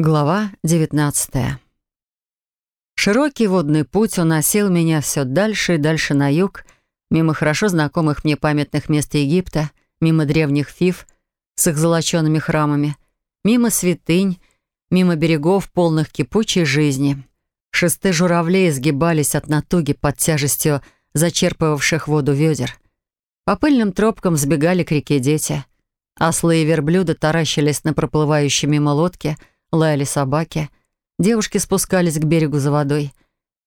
Глава 19 Широкий водный путь уносил меня все дальше и дальше на юг, мимо хорошо знакомых мне памятных мест Египта, мимо древних фиф с их золочеными храмами, мимо святынь, мимо берегов, полных кипучей жизни. Шесты журавлей сгибались от натуги под тяжестью зачерпывавших воду ведер. По пыльным тропкам сбегали к реке дети. Ослы и верблюда таращились на проплывающей мимо лодке — лаяли собаки. Девушки спускались к берегу за водой.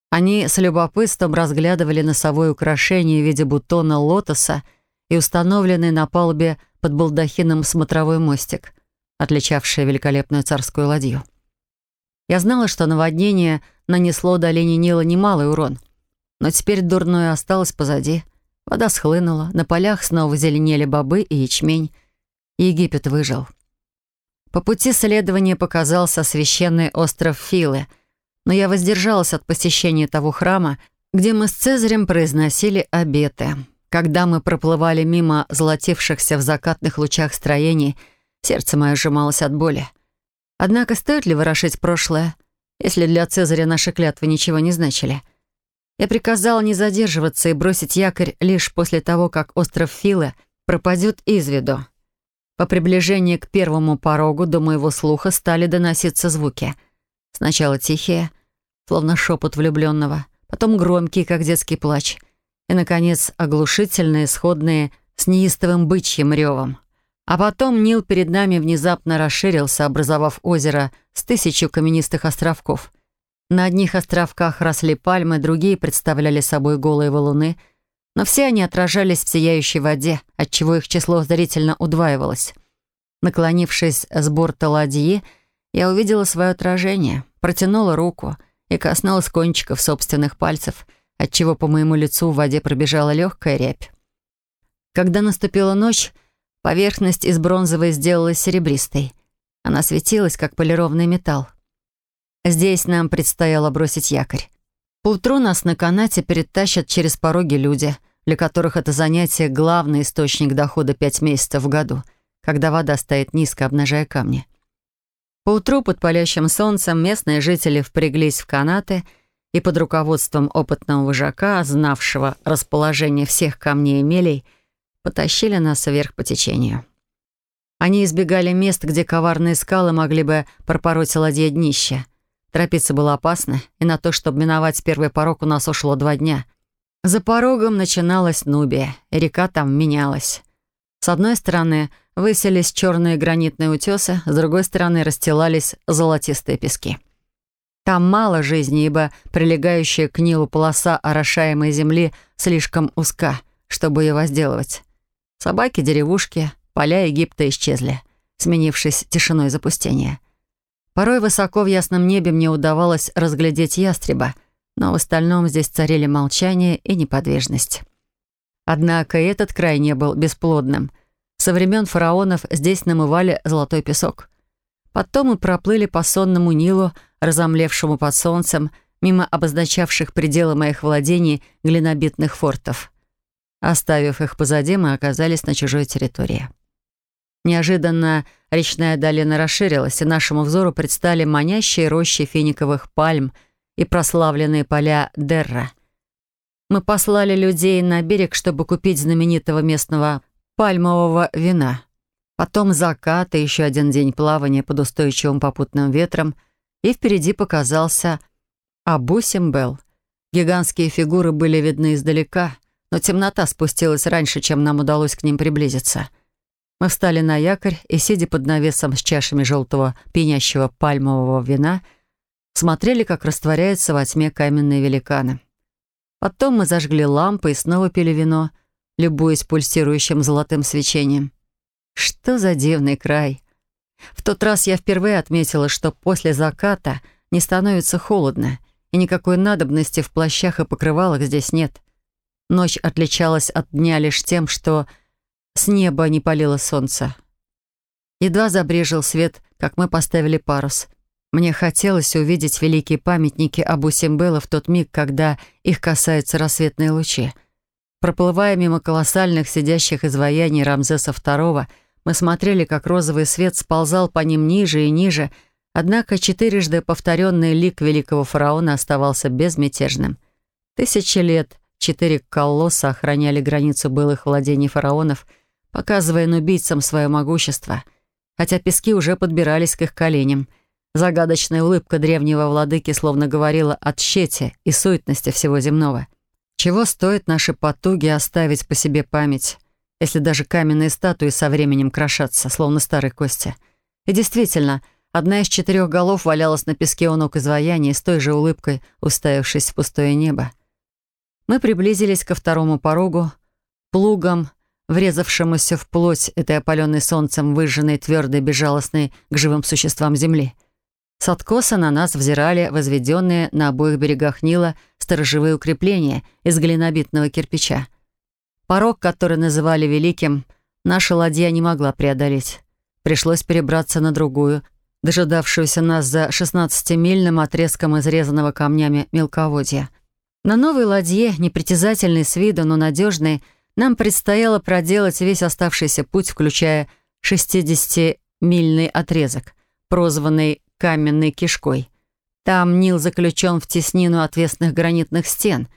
Они с любопытством разглядывали носовое украшение в виде бутона лотоса и установленный на палубе под балдахином смотровой мостик, отличавший великолепную царскую ладью. Я знала, что наводнение нанесло долине Нила немалый урон. Но теперь дурное осталось позади. Вода схлынула, на полях снова зеленели бобы и ячмень. Египет выжил. По пути следования показался священный остров Филы, но я воздержалась от посещения того храма, где мы с Цезарем произносили обеты. Когда мы проплывали мимо золотившихся в закатных лучах строений, сердце мое сжималось от боли. Однако стоит ли ворошить прошлое, если для Цезаря наши клятвы ничего не значили? Я приказала не задерживаться и бросить якорь лишь после того, как остров Филы пропадет из виду. По приближении к первому порогу до моего слуха стали доноситься звуки. Сначала тихие, словно шепот влюбленного, потом громкие, как детский плач, и, наконец, оглушительные, сходные с неистовым бычьим ревом. А потом Нил перед нами внезапно расширился, образовав озеро с тысячу каменистых островков. На одних островках росли пальмы, другие представляли собой голые валуны — но все они отражались в сияющей воде, отчего их число зрительно удваивалось. Наклонившись с борта ладьи, я увидела свое отражение, протянула руку и коснулась кончиков собственных пальцев, отчего по моему лицу в воде пробежала легкая рябь. Когда наступила ночь, поверхность из бронзовой сделалась серебристой. Она светилась, как полированный металл. Здесь нам предстояло бросить якорь. Поутру нас на канате перетащат через пороги люди — для которых это занятие — главный источник дохода пять месяцев в году, когда вода стоит низко, обнажая камни. Поутру под палящим солнцем местные жители впряглись в канаты и под руководством опытного вожака, знавшего расположение всех камней и мелей, потащили нас вверх по течению. Они избегали мест, где коварные скалы могли бы пропороть ладье днище. Торопиться было опасно, и на то, чтобы миновать первый порог, у нас ушло два дня — за порогом начиналась Нубия, и река там менялась. С одной стороны выселись черные гранитные утесы, с другой стороны расстилались золотистые пески. Там мало жизни, ибо прилегающая к Нилу полоса орошаемой земли слишком узка, чтобы ее возделывать. Собаки, деревушки, поля Египта исчезли, сменившись тишиной запустения. Порой высоко в ясном небе мне удавалось разглядеть ястреба — но в остальном здесь царили молчание и неподвижность. Однако и этот край не был бесплодным. Со времен фараонов здесь намывали золотой песок. Потом мы проплыли по сонному Нилу, разомлевшему под солнцем, мимо обозначавших пределы моих владений глинобитных фортов. Оставив их позади, мы оказались на чужой территории. Неожиданно речная долина расширилась, и нашему взору предстали манящие рощи финиковых пальм — и прославленные поля Дерра. Мы послали людей на берег, чтобы купить знаменитого местного пальмового вина. Потом закат и еще один день плавания под устойчивым попутным ветром, и впереди показался Абусимбел. Гигантские фигуры были видны издалека, но темнота спустилась раньше, чем нам удалось к ним приблизиться. Мы встали на якорь и, сидя под навесом с чашами желтого пенящего пальмового вина, — смотрели, как растворяются во тьме каменные великаны. Потом мы зажгли лампы и снова пили вино, любуясь пульсирующим золотым свечением. Что за дивный край! В тот раз я впервые отметила, что после заката не становится холодно, и никакой надобности в плащах и покрывалах здесь нет. Ночь отличалась от дня лишь тем, что с неба не палило солнце. Едва забрежил свет, как мы поставили парус — мне хотелось увидеть великие памятники Абу Симбела в тот миг, когда их касаются рассветные лучи. Проплывая мимо колоссальных сидящих изваяний Рамзеса II, мы смотрели, как розовый свет сползал по ним ниже и ниже, однако четырежды повторенный лик великого фараона оставался безмятежным. Тысячи лет четыре колосса охраняли границу былых владений фараонов, показывая нубийцам свое могущество, хотя пески уже подбирались к их коленям — Загадочная улыбка древнего владыки словно говорила о тщете и суетности всего земного. Чего стоит наши потуги оставить по себе память, если даже каменные статуи со временем крошатся, словно старые кости? И действительно, одна из четырех голов валялась на песке у ног изваяния с той же улыбкой, уставившись в пустое небо. Мы приблизились ко второму порогу, плугом, врезавшемуся в плоть этой опаленной солнцем выжженной, твердой, безжалостной к живым существам земли — с откоса на нас взирали возведенные на обоих берегах Нила сторожевые укрепления из глинобитного кирпича. Порог, который называли Великим, наша ладья не могла преодолеть. Пришлось перебраться на другую, дожидавшуюся нас за 16-мильным отрезком изрезанного камнями мелководья. На новой ладье, непритязательной с виду, но надежной, нам предстояло проделать весь оставшийся путь, включая 60-мильный отрезок, прозванный каменной кишкой. Там Нил заключен в теснину отвесных гранитных стен,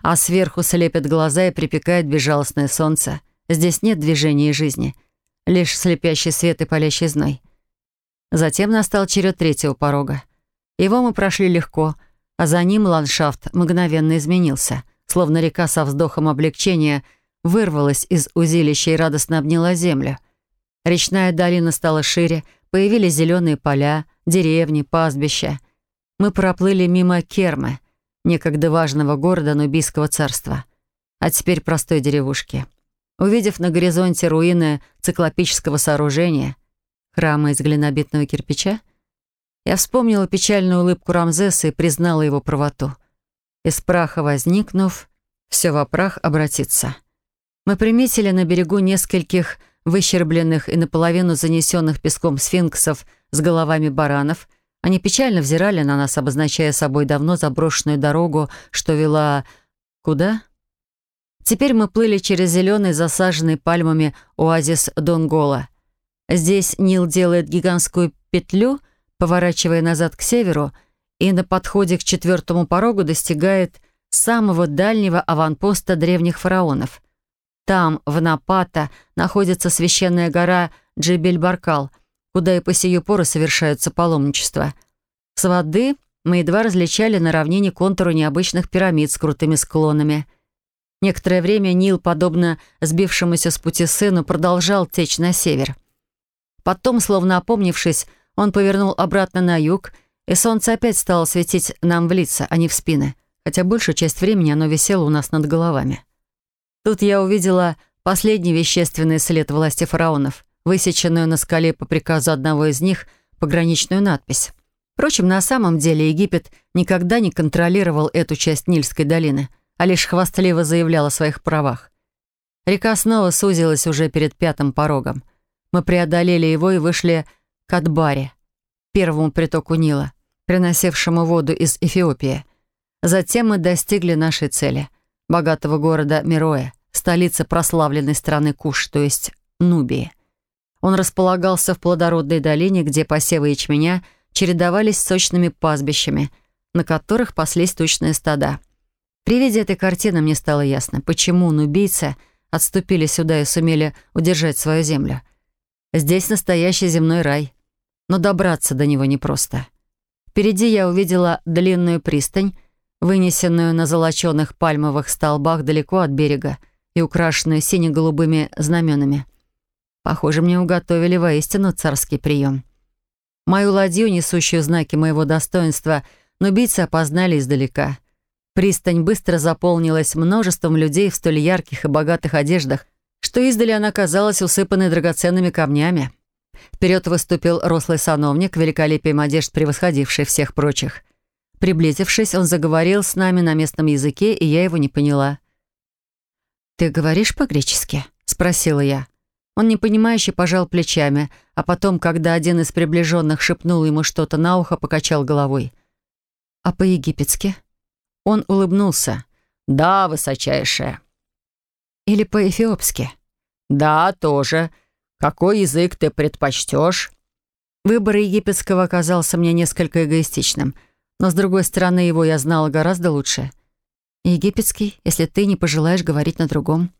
а сверху слепят глаза и припекает безжалостное солнце. Здесь нет движения и жизни, лишь слепящий свет и палящий зной. Затем настал черед третьего порога. Его мы прошли легко, а за ним ландшафт мгновенно изменился, словно река со вздохом облегчения вырвалась из узилища и радостно обняла землю. Речная долина стала шире, Появились зеленые поля, деревни, пастбища. Мы проплыли мимо Кермы, некогда важного города Нубийского царства, а теперь простой деревушки. Увидев на горизонте руины циклопического сооружения, храма из глинобитного кирпича, я вспомнила печальную улыбку Рамзеса и признала его правоту. Из праха возникнув, все во прах обратится. Мы приметили на берегу нескольких выщербленных и наполовину занесенных песком сфинксов с головами баранов, они печально взирали на нас, обозначая собой давно заброшенную дорогу, что вела... куда? Теперь мы плыли через зеленый, засаженный пальмами оазис Донгола. Здесь Нил делает гигантскую петлю, поворачивая назад к северу, и на подходе к четвертому порогу достигает самого дальнего аванпоста древних фараонов — там, в Напата, находится священная гора Джибель-Баркал, куда и по сию пору совершаются паломничества. С воды мы едва различали на равнине контуру необычных пирамид с крутыми склонами. Некоторое время Нил, подобно сбившемуся с пути сыну, продолжал течь на север. Потом, словно опомнившись, он повернул обратно на юг, и солнце опять стало светить нам в лица, а не в спины, хотя большую часть времени оно висело у нас над головами. Тут я увидела последний вещественный след власти фараонов, высеченную на скале по приказу одного из них пограничную надпись. Впрочем, на самом деле Египет никогда не контролировал эту часть Нильской долины, а лишь хвастливо заявлял о своих правах. Река снова сузилась уже перед пятым порогом. Мы преодолели его и вышли к Адбаре, первому притоку Нила, приносившему воду из Эфиопии. Затем мы достигли нашей цели — богатого города Мироя, столицы прославленной страны Куш, то есть Нубии. Он располагался в плодородной долине, где посевы ячменя чередовались с сочными пастбищами, на которых паслись тучные стада. При виде этой картины мне стало ясно, почему нубийцы отступили сюда и сумели удержать свою землю. Здесь настоящий земной рай, но добраться до него непросто. Впереди я увидела длинную пристань, вынесенную на золоченных пальмовых столбах далеко от берега и украшенную сине-голубыми знаменами. Похоже, мне уготовили воистину царский прием. Мою ладью, несущую знаки моего достоинства, но убийцы опознали издалека. Пристань быстро заполнилась множеством людей в столь ярких и богатых одеждах, что издали она казалась усыпанной драгоценными камнями. Вперед выступил рослый сановник, великолепием одежд превосходивший всех прочих. Приблизившись, он заговорил с нами на местном языке, и я его не поняла. «Ты говоришь по-гречески?» — спросила я. Он непонимающе пожал плечами, а потом, когда один из приближенных шепнул ему что-то на ухо, покачал головой. «А по-египетски?» Он улыбнулся. «Да, высочайшая». «Или по-эфиопски?» «Да, тоже. Какой язык ты предпочтешь?» Выбор египетского оказался мне несколько эгоистичным — но, с другой стороны, его я знала гораздо лучше. Египетский, если ты не пожелаешь говорить на другом.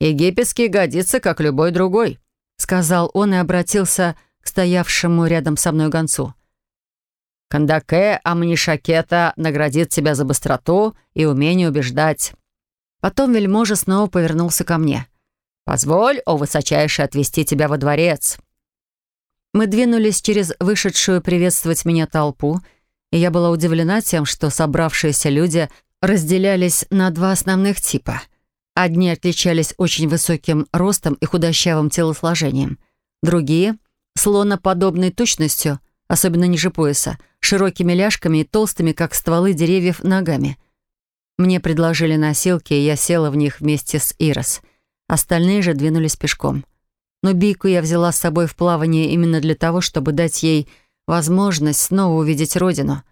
«Египетский годится, как любой другой», — сказал он и обратился к стоявшему рядом со мной гонцу. «Кандаке Амнишакета наградит тебя за быстроту и умение убеждать». Потом вельможа снова повернулся ко мне. «Позволь, о высочайший, отвести тебя во дворец». Мы двинулись через вышедшую приветствовать меня толпу — и я была удивлена тем, что собравшиеся люди разделялись на два основных типа. Одни отличались очень высоким ростом и худощавым телосложением, другие — слоноподобной точностью, особенно ниже пояса, широкими ляжками и толстыми, как стволы деревьев, ногами. Мне предложили носилки, и я села в них вместе с Ирос. Остальные же двинулись пешком. Но Бийку я взяла с собой в плавание именно для того, чтобы дать ей возможность снова увидеть родину.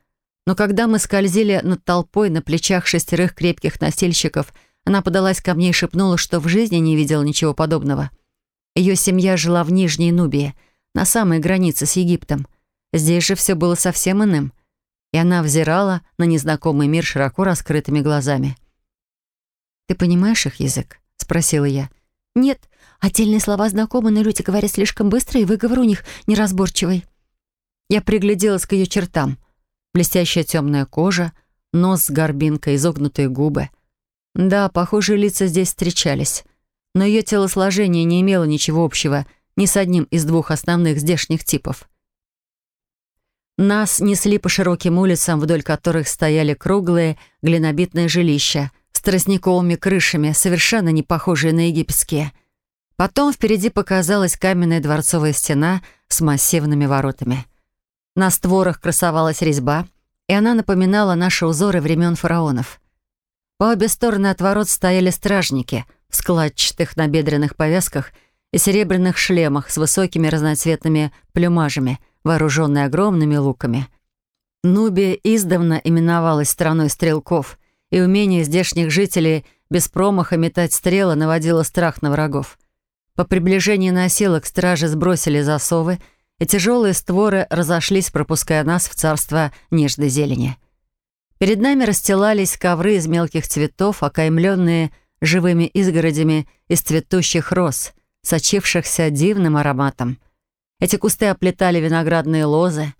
Но когда мы скользили над толпой на плечах шестерых крепких носильщиков, она подалась ко мне и шепнула, что в жизни не видела ничего подобного. Ее семья жила в Нижней Нубии, на самой границе с Египтом. Здесь же все было совсем иным. И она взирала на незнакомый мир широко раскрытыми глазами. «Ты понимаешь их язык?» — спросила я. «Нет, отдельные слова знакомы, но люди говорят слишком быстро, и выговор у них неразборчивый». Я пригляделась к ее чертам. Блестящая темная кожа, нос с горбинкой, изогнутые губы. Да, похожие лица здесь встречались. Но ее телосложение не имело ничего общего ни с одним из двух основных здешних типов. Нас несли по широким улицам, вдоль которых стояли круглые глинобитные жилища с тростниковыми крышами, совершенно не похожие на египетские. Потом впереди показалась каменная дворцовая стена с массивными воротами. На створах красовалась резьба, и она напоминала наши узоры времен фараонов. По обе стороны от ворот стояли стражники в складчатых набедренных повязках и серебряных шлемах с высокими разноцветными плюмажами, вооруженные огромными луками. Нубия издавна именовалась страной стрелков, и умение здешних жителей без промаха метать стрелы наводило страх на врагов. По приближении носилок стражи сбросили засовы — и тяжелые створы разошлись, пропуская нас в царство нежной зелени. Перед нами расстилались ковры из мелких цветов, окаймленные живыми изгородями из цветущих роз, сочившихся дивным ароматом. Эти кусты оплетали виноградные лозы.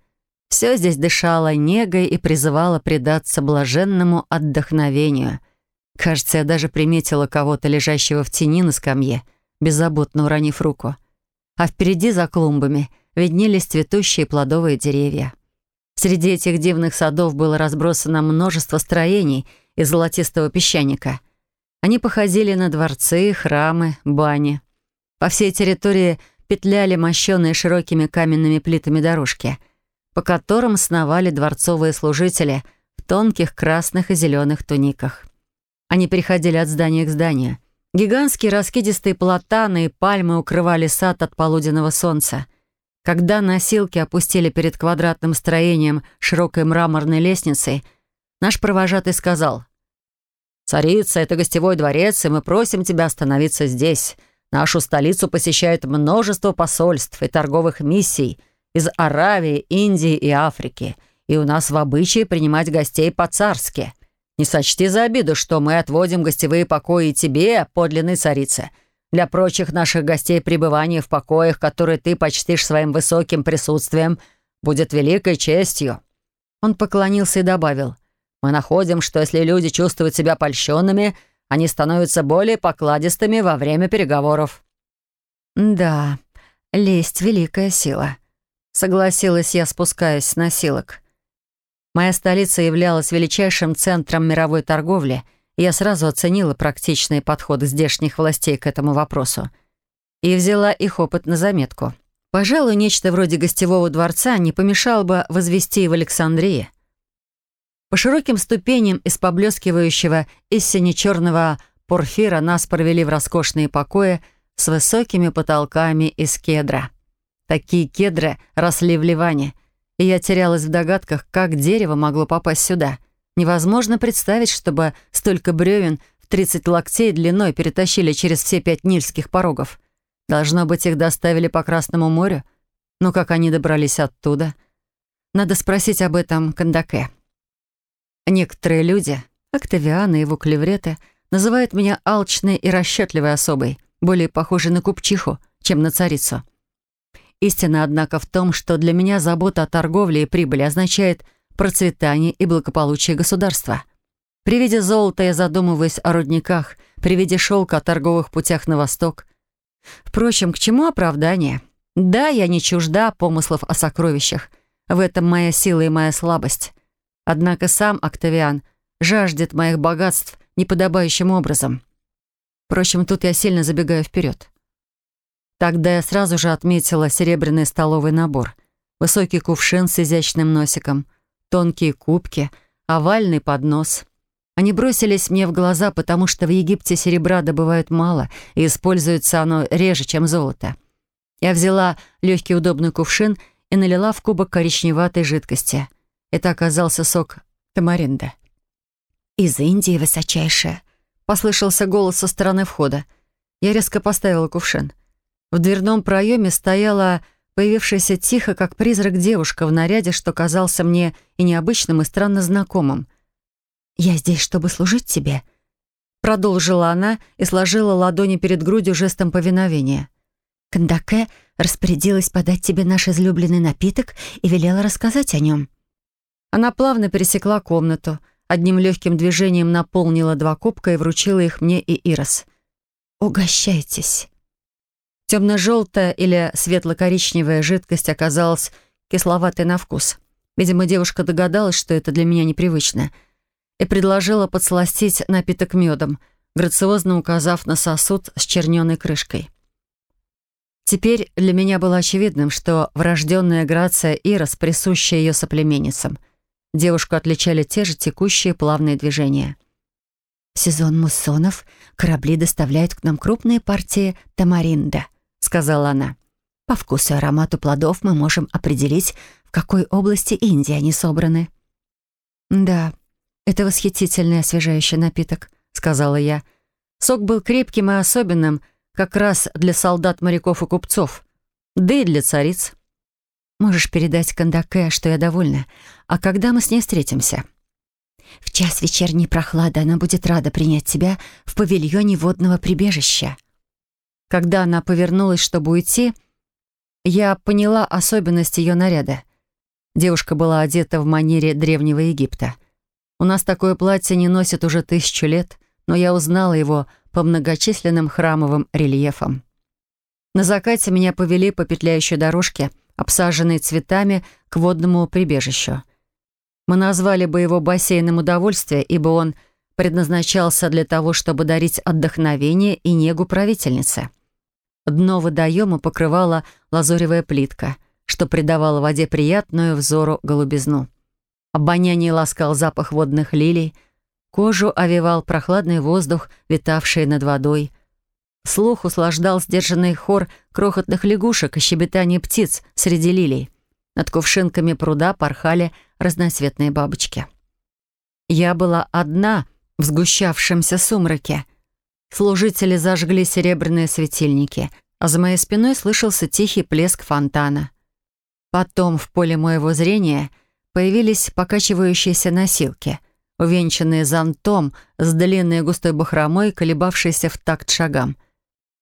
Все здесь дышало негой и призывало предаться блаженному отдохновению. Кажется, я даже приметила кого-то, лежащего в тени на скамье, беззаботно уронив руку. А впереди за клумбами — виднелись цветущие плодовые деревья. Среди этих дивных садов было разбросано множество строений из золотистого песчаника. Они походили на дворцы, храмы, бани. По всей территории петляли мощенные широкими каменными плитами дорожки, по которым сновали дворцовые служители в тонких красных и зеленых туниках. Они переходили от здания к зданию. Гигантские раскидистые платаны и пальмы укрывали сад от полуденного солнца — когда носилки опустили перед квадратным строением широкой мраморной лестницей, наш провожатый сказал, «Царица, это гостевой дворец, и мы просим тебя остановиться здесь. Нашу столицу посещает множество посольств и торговых миссий из Аравии, Индии и Африки, и у нас в обычае принимать гостей по-царски. Не сочти за обиду, что мы отводим гостевые покои тебе, подлинной царице» Для прочих наших гостей пребывание в покоях, которые ты почтишь своим высоким присутствием, будет великой честью». Он поклонился и добавил, «Мы находим, что если люди чувствуют себя польщенными, они становятся более покладистыми во время переговоров». «Да, лесть — великая сила», — согласилась я, спускаясь с носилок. Моя столица являлась величайшим центром мировой торговли — я сразу оценила практичные подходы здешних властей к этому вопросу и взяла их опыт на заметку. Пожалуй, нечто вроде гостевого дворца не помешало бы возвести в Александрии. По широким ступеням из поблескивающего из сине-черного порфира нас провели в роскошные покои с высокими потолками из кедра. Такие кедры росли в Ливане, и я терялась в догадках, как дерево могло попасть сюда. Невозможно представить, чтобы столько бревен в 30 локтей длиной перетащили через все пять нильских порогов. Должно быть, их доставили по Красному морю. Но как они добрались оттуда? Надо спросить об этом Кандаке. Некоторые люди, Октавиан и его клевреты, называют меня алчной и расчетливой особой, более похожей на купчиху, чем на царицу. Истина, однако, в том, что для меня забота о торговле и прибыли означает – процветание и благополучие государства. При виде золота я задумываюсь о рудниках, при виде шелка о торговых путях на восток. Впрочем, к чему оправдание? Да, я не чужда помыслов о сокровищах. В этом моя сила и моя слабость. Однако сам Октавиан жаждет моих богатств неподобающим образом. Впрочем, тут я сильно забегаю вперед. Тогда я сразу же отметила серебряный столовый набор. Высокий кувшин с изящным носиком — тонкие кубки, овальный поднос. Они бросились мне в глаза, потому что в Египте серебра добывают мало, и используется оно реже, чем золото. Я взяла легкий удобный кувшин и налила в кубок коричневатой жидкости. Это оказался сок тамаринда. «Из Индии высочайшая», — послышался голос со стороны входа. Я резко поставила кувшин. В дверном проеме стояла появившаяся тихо, как призрак девушка в наряде, что казался мне и необычным, и странно знакомым. «Я здесь, чтобы служить тебе», — продолжила она и сложила ладони перед грудью жестом повиновения. «Кандаке распорядилась подать тебе наш излюбленный напиток и велела рассказать о нем». Она плавно пересекла комнату, одним легким движением наполнила два кубка и вручила их мне и Ирос. «Угощайтесь». Темно-желтая или светло-коричневая жидкость оказалась кисловатой на вкус. Видимо, девушка догадалась, что это для меня непривычно, и предложила подсластить напиток медом, грациозно указав на сосуд с черненной крышкой. Теперь для меня было очевидным, что врожденная грация Ирос присуща ее соплеменницам. Девушку отличали те же текущие плавные движения. В сезон муссонов корабли доставляют к нам крупные партии тамаринда — сказала она. «По вкусу и аромату плодов мы можем определить, в какой области Индии они собраны». «Да, это восхитительный освежающий напиток», — сказала я. «Сок был крепким и особенным, как раз для солдат, моряков и купцов, да и для цариц». «Можешь передать Кандаке, что я довольна. А когда мы с ней встретимся?» «В час вечерней прохлады она будет рада принять тебя в павильоне водного прибежища», когда она повернулась, чтобы уйти, я поняла особенность ее наряда. Девушка была одета в манере Древнего Египта. У нас такое платье не носят уже тысячу лет, но я узнала его по многочисленным храмовым рельефам. На закате меня повели по петляющей дорожке, обсаженной цветами, к водному прибежищу. Мы назвали бы его бассейном удовольствия, ибо он предназначался для того, чтобы дарить отдохновение и негу правительнице. Дно водоема покрывала лазуревая плитка, что придавало воде приятную взору голубизну. Обоняние ласкал запах водных лилий, кожу овевал прохладный воздух, витавший над водой. Слух услаждал сдержанный хор крохотных лягушек и щебетание птиц среди лилий. Над кувшинками пруда порхали разноцветные бабочки. Я была одна в сгущавшемся сумраке — Служители зажгли серебряные светильники, а за моей спиной слышался тихий плеск фонтана. Потом в поле моего зрения появились покачивающиеся носилки, увенчанные зонтом с длинной густой бахромой, колебавшейся в такт шагам.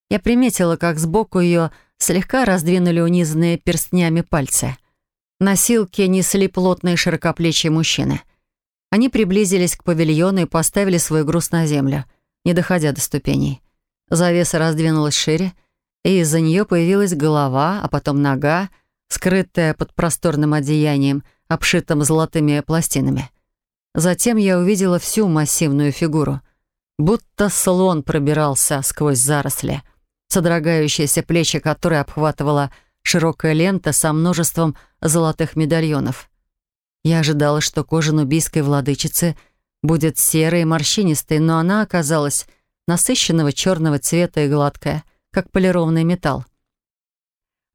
Я приметила, как сбоку ее слегка раздвинули унизанные перстнями пальцы. Носилки несли плотные широкоплечие мужчины. Они приблизились к павильону и поставили свой груз на землю — не доходя до ступеней. Завеса раздвинулась шире, и из-за нее появилась голова, а потом нога, скрытая под просторным одеянием, обшитым золотыми пластинами. Затем я увидела всю массивную фигуру. Будто слон пробирался сквозь заросли, содрогающиеся плечи которой обхватывала широкая лента со множеством золотых медальонов. Я ожидала, что кожа нубийской владычицы — будет серой и морщинистой, но она оказалась насыщенного черного цвета и гладкая, как полированный металл.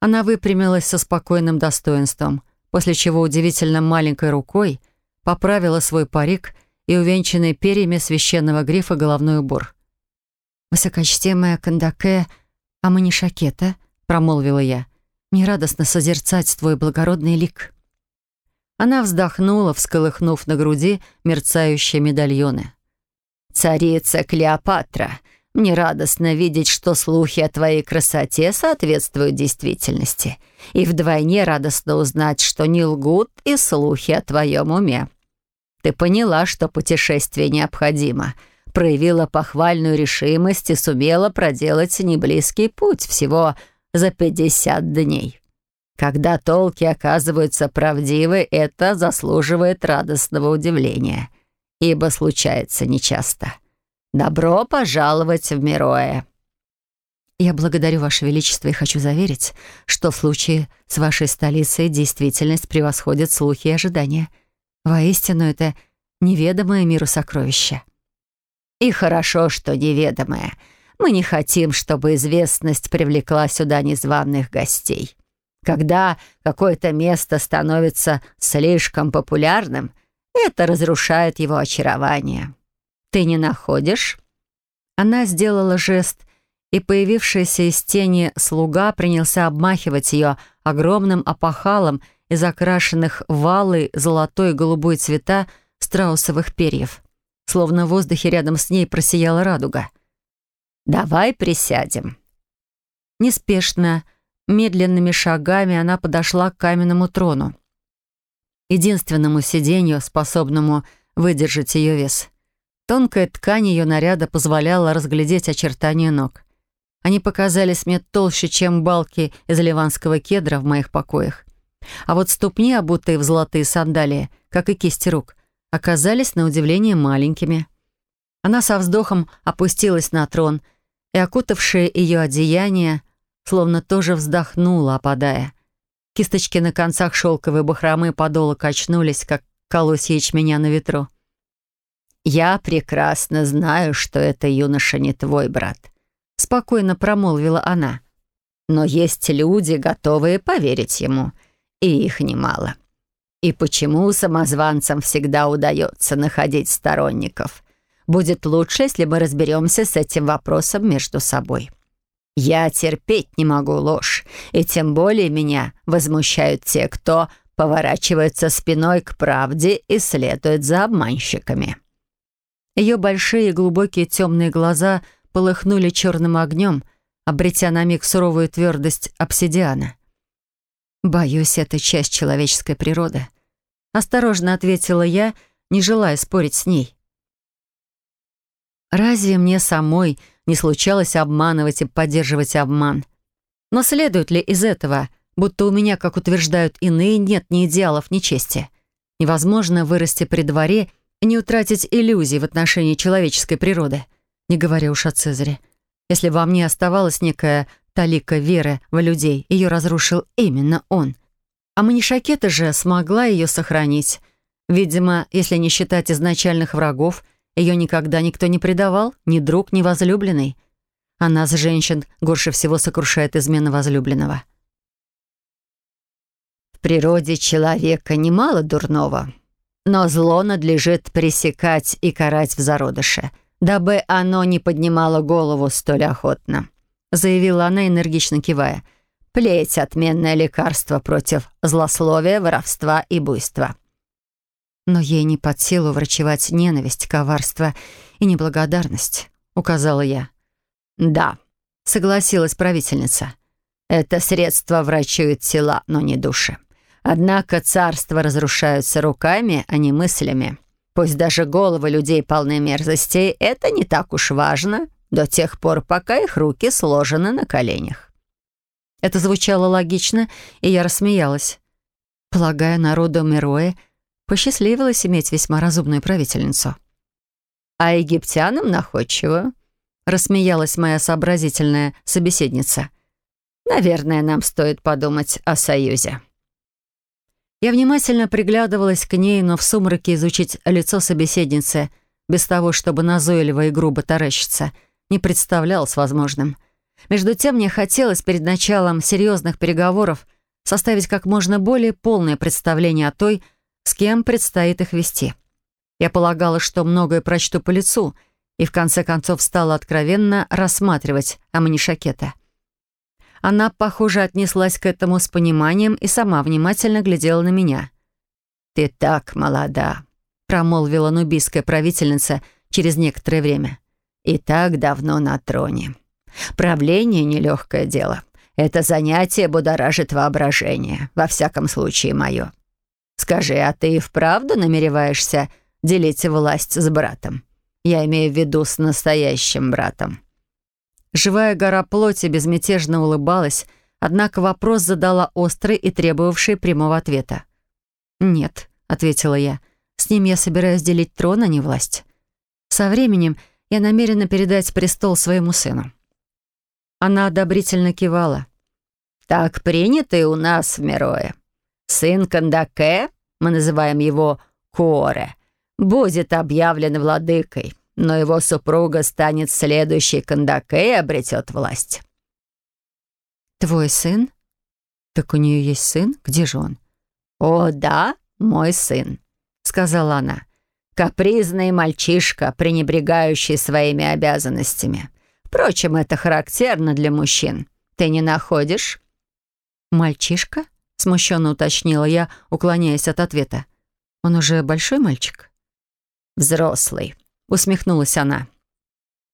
Она выпрямилась со спокойным достоинством, после чего удивительно маленькой рукой поправила свой парик и увенчанный перьями священного грифа головной убор. «Высокочтимая Кандаке Аманишакета», — промолвила я, — не радостно созерцать твой благородный лик». Она вздохнула, всколыхнув на груди мерцающие медальоны. «Царица Клеопатра, мне радостно видеть, что слухи о твоей красоте соответствуют действительности. И вдвойне радостно узнать, что не лгут и слухи о твоем уме. Ты поняла, что путешествие необходимо» проявила похвальную решимость и сумела проделать неблизкий путь всего за 50 дней. Когда толки оказываются правдивы, это заслуживает радостного удивления, ибо случается нечасто. Добро пожаловать в Мирое. Я благодарю Ваше Величество и хочу заверить, что в случае с вашей столицей действительность превосходит слухи и ожидания. Воистину, это неведомое миру сокровище. И хорошо, что неведомое. Мы не хотим, чтобы известность привлекла сюда незваных гостей. Когда какое-то место становится слишком популярным, это разрушает его очарование. Ты не находишь? Она сделала жест, и появившийся из тени слуга принялся обмахивать ее огромным опахалом из окрашенных валы золотой и голубой цвета страусовых перьев. Словно в воздухе рядом с ней просияла радуга. «Давай присядем». Неспешно, Медленными шагами она подошла к каменному трону. Единственному сиденью, способному выдержать ее вес. Тонкая ткань ее наряда позволяла разглядеть очертания ног. Они показались мне толще, чем балки из ливанского кедра в моих покоях. А вот ступни, обутые в золотые сандалии, как и кисти рук, оказались, на удивление, маленькими. Она со вздохом опустилась на трон, и окутавшее ее одеяние словно тоже вздохнула, опадая. Кисточки на концах шелковой бахромы подола качнулись, как колось ячменя на ветру. «Я прекрасно знаю, что это юноша не твой брат», — спокойно промолвила она. «Но есть люди, готовые поверить ему, и их немало. И почему самозванцам всегда удается находить сторонников? Будет лучше, если мы разберемся с этим вопросом между собой». Я терпеть не могу ложь, и тем более меня возмущают те, кто поворачивается спиной к правде и следует за обманщиками». Ее большие глубокие темные глаза полыхнули черным огнем, обретя на миг суровую твердость обсидиана. «Боюсь, это часть человеческой природы», — осторожно ответила я, не желая спорить с ней. «Разве мне самой не случалось обманывать и поддерживать обман. Но следует ли из этого, будто у меня, как утверждают иные, нет ни идеалов, ни чести? Невозможно вырасти при дворе и не утратить иллюзий в отношении человеческой природы, не говоря уж о Цезаре. Если во мне оставалась некая талика веры в людей, ее разрушил именно он. А Манишакета же смогла ее сохранить. Видимо, если не считать изначальных врагов — ее никогда никто не предавал, ни друг, ни возлюбленный. А нас, женщин, горше всего сокрушает измена возлюбленного. В природе человека немало дурного, но зло надлежит пресекать и карать в зародыше, дабы оно не поднимало голову столь охотно», — заявила она, энергично кивая. «Плеть — отменное лекарство против злословия, воровства и буйства но ей не под силу врачевать ненависть, коварство и неблагодарность», — указала я. «Да», — согласилась правительница. «Это средство врачует тела, но не души. Однако царства разрушаются руками, а не мыслями. Пусть даже головы людей полны мерзостей, это не так уж важно до тех пор, пока их руки сложены на коленях». Это звучало логично, и я рассмеялась. Полагая, народу Мероя — посчастливилось иметь весьма разумную правительницу. «А египтянам находчиво», — рассмеялась моя сообразительная собеседница. «Наверное, нам стоит подумать о союзе». Я внимательно приглядывалась к ней, но в сумраке изучить лицо собеседницы, без того, чтобы назойливо и грубо таращиться, не представлялось возможным. Между тем, мне хотелось перед началом серьезных переговоров составить как можно более полное представление о той, с кем предстоит их вести. Я полагала, что многое прочту по лицу, и в конце концов стала откровенно рассматривать Аманишакета. Она, похоже, отнеслась к этому с пониманием и сама внимательно глядела на меня. «Ты так молода», — промолвила нубийская правительница через некоторое время. «И так давно на троне. Правление — нелегкое дело. Это занятие будоражит воображение, во всяком случае мое. Скажи, а ты и вправду намереваешься делить власть с братом? Я имею в виду с настоящим братом». Живая гора плоти безмятежно улыбалась, однако вопрос задала острый и требовавший прямого ответа. «Нет», — ответила я, — «с ним я собираюсь делить трон, а не власть. Со временем я намерена передать престол своему сыну». Она одобрительно кивала. «Так принято и у нас в Мирое. Сын Кандаке, мы называем его Коре, будет объявлен владыкой, но его супруга станет следующей Кандаке и обретет власть. «Твой сын? Так у нее есть сын? Где же он?» «О, да, мой сын», — сказала она. «Капризный мальчишка, пренебрегающий своими обязанностями. Впрочем, это характерно для мужчин. Ты не находишь?» «Мальчишка?» Смущенно уточнила я, уклоняясь от ответа. «Он уже большой мальчик?» «Взрослый», — усмехнулась она.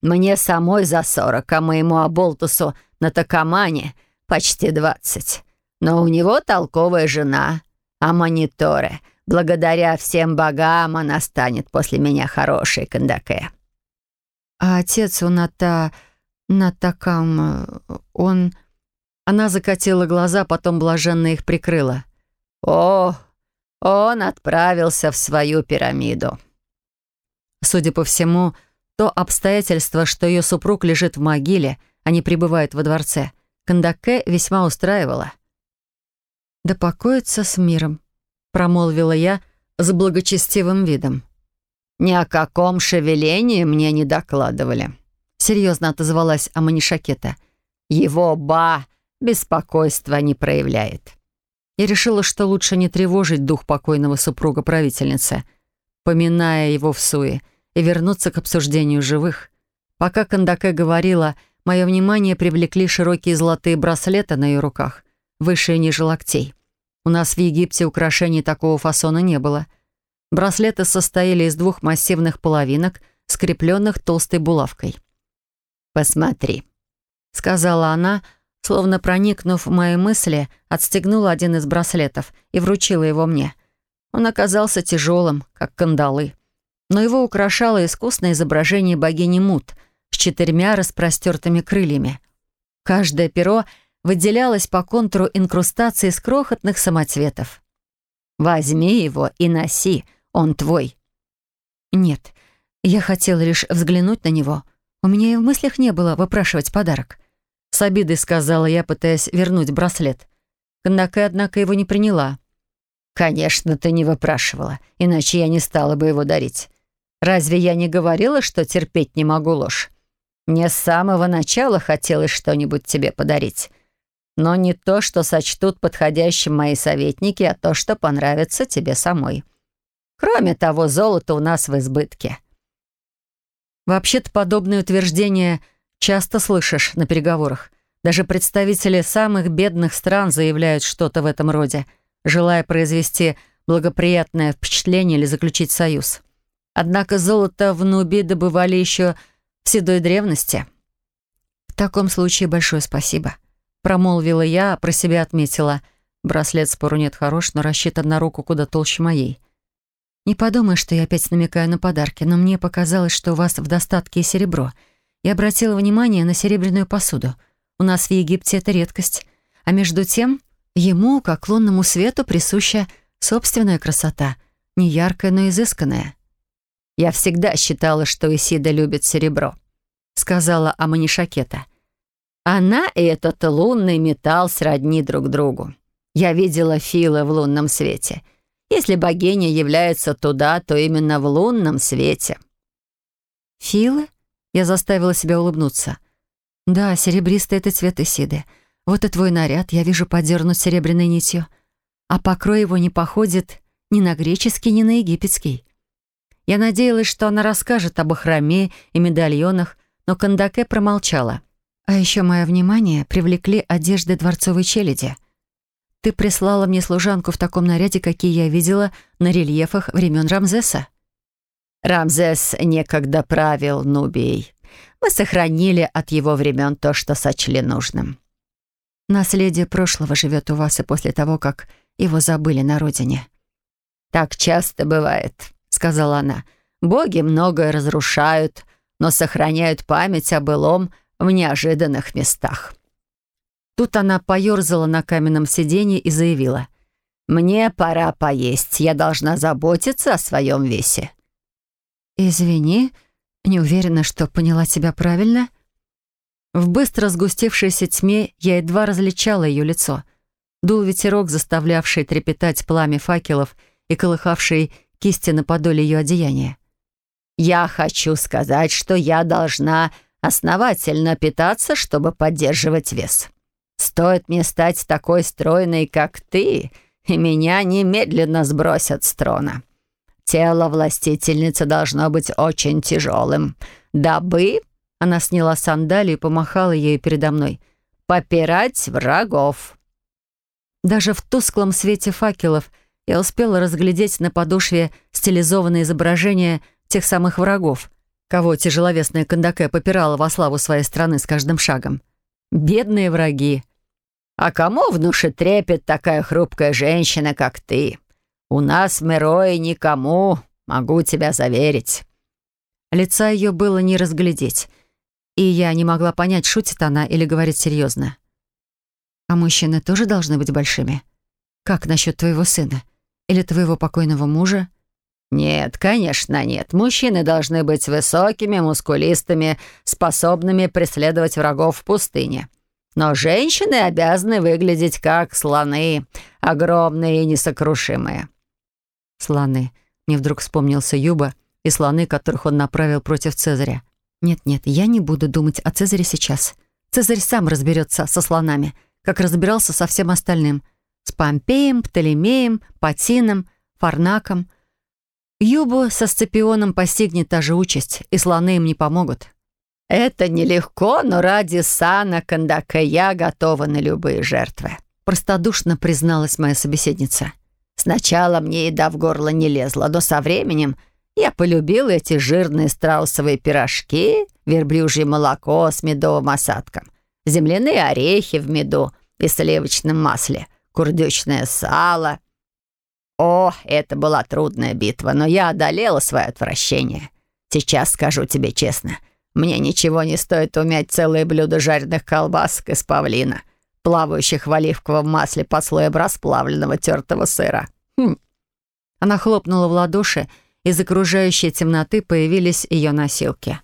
«Мне самой за сорок, а моему оболтусу на такамане почти двадцать. Но у него толковая жена, а мониторы. Благодаря всем богам она станет после меня хорошей, Кандаке». «А отец у Ната... Натакам... он...» Она закатила глаза, потом блаженно их прикрыла. «О, он отправился в свою пирамиду». Судя по всему, то обстоятельство, что ее супруг лежит в могиле, а не пребывает во дворце, Кандаке весьма устраивало. «Да покоится с миром», — промолвила я с благочестивым видом. «Ни о каком шевелении мне не докладывали», — серьезно отозвалась Аманишакета. «Его ба беспокойства не проявляет. Я решила, что лучше не тревожить дух покойного супруга правительницы, поминая его в суе, и вернуться к обсуждению живых. Пока Кандаке говорила, мое внимание привлекли широкие золотые браслеты на ее руках, выше и ниже локтей. У нас в Египте украшений такого фасона не было. Браслеты состояли из двух массивных половинок, скрепленных толстой булавкой. «Посмотри», — сказала она, — Словно проникнув в мои мысли, отстегнула один из браслетов и вручила его мне. Он оказался тяжелым, как кандалы. Но его украшало искусное изображение богини Мут с четырьмя распростертыми крыльями. Каждое перо выделялось по контуру инкрустации из крохотных самоцветов. «Возьми его и носи, он твой». «Нет, я хотела лишь взглянуть на него. У меня и в мыслях не было выпрашивать подарок». С обидой сказала я, пытаясь вернуть браслет. Кандаке, однако, его не приняла. «Конечно, ты не выпрашивала, иначе я не стала бы его дарить. Разве я не говорила, что терпеть не могу ложь? Мне с самого начала хотелось что-нибудь тебе подарить. Но не то, что сочтут подходящим мои советники, а то, что понравится тебе самой. Кроме того, золото у нас в избытке». Вообще-то подобные утверждения... – Часто слышишь на переговорах. Даже представители самых бедных стран заявляют что-то в этом роде, желая произвести благоприятное впечатление или заключить союз. Однако золото в Нубе добывали еще в седой древности. «В таком случае большое спасибо», — промолвила я, про себя отметила. Браслет спору нет хорош, но рассчитан на руку куда толще моей. «Не подумай, что я опять намекаю на подарки, но мне показалось, что у вас в достатке и серебро» и обратила внимание на серебряную посуду. У нас в Египте это редкость. А между тем, ему, как лунному свету, присуща собственная красота, не яркая, но изысканная. «Я всегда считала, что Исида любит серебро», — сказала Аманишакета. «Она и этот лунный металл сродни друг другу. Я видела Филы в лунном свете. Если богиня является туда, то именно в лунном свете». Филы? Я заставила себя улыбнуться. «Да, серебристый — это цвет Исиды. Вот и твой наряд, я вижу, подернут серебряной нитью. А покрой его не походит ни на греческий, ни на египетский». Я надеялась, что она расскажет об охраме и медальонах, но Кандаке промолчала. А еще мое внимание привлекли одежды дворцовой челяди. Ты прислала мне служанку в таком наряде, какие я видела на рельефах времен Рамзеса. Рамзес некогда правил Нубией. Мы сохранили от его времен то, что сочли нужным. Наследие прошлого живет у вас и после того, как его забыли на родине. «Так часто бывает», — сказала она. «Боги многое разрушают, но сохраняют память о былом в неожиданных местах». Тут она поерзала на каменном сиденье и заявила. «Мне пора поесть. Я должна заботиться о своем весе». «Извини, не уверена, что поняла тебя правильно». В быстро сгустевшейся тьме я едва различала ее лицо. Дул ветерок, заставлявший трепетать пламя факелов и колыхавший кисти на подоле ее одеяния. «Я хочу сказать, что я должна основательно питаться, чтобы поддерживать вес. Стоит мне стать такой стройной, как ты, и меня немедленно сбросят с трона». Тело властительницы должно быть очень тяжелым. Дабы...» Она сняла сандалию и помахала ею передо мной. «Попирать врагов». Даже в тусклом свете факелов я успела разглядеть на подошве стилизованное изображение тех самых врагов, кого тяжеловесная Кандаке попирала во славу своей страны с каждым шагом. «Бедные враги!» «А кому внушит трепет такая хрупкая женщина, как ты?» «У нас в Мерое никому, могу тебя заверить». Лица ее было не разглядеть, и я не могла понять, шутит она или говорит серьезно. «А мужчины тоже должны быть большими? Как насчет твоего сына? Или твоего покойного мужа?» «Нет, конечно, нет. Мужчины должны быть высокими, мускулистыми, способными преследовать врагов в пустыне. Но женщины обязаны выглядеть как слоны, огромные и несокрушимые. Слоны. Мне вдруг вспомнился Юба и слоны, которых он направил против Цезаря. Нет-нет, я не буду думать о Цезаре сейчас. Цезарь сам разберется со слонами, как разбирался со всем остальным. С Помпеем, Птолемеем, Патином, Фарнаком. Юбу со Сципионом постигнет та же участь, и слоны им не помогут. «Это нелегко, но ради сана Кандака я готова на любые жертвы», простодушно призналась моя собеседница. «Я Сначала мне еда в горло не лезла, но со временем я полюбила эти жирные страусовые пирожки, верблюжье молоко с медовым осадком, земляные орехи в меду и сливочном масле, курдючное сало. О, это была трудная битва, но я одолела свое отвращение. Сейчас скажу тебе честно, мне ничего не стоит умять целое блюдо жареных колбасок из павлина — плавающих в оливковом масле по слоем расплавленного тертого сыра. Хм. Она хлопнула в ладоши, из окружающей темноты появились ее носилки.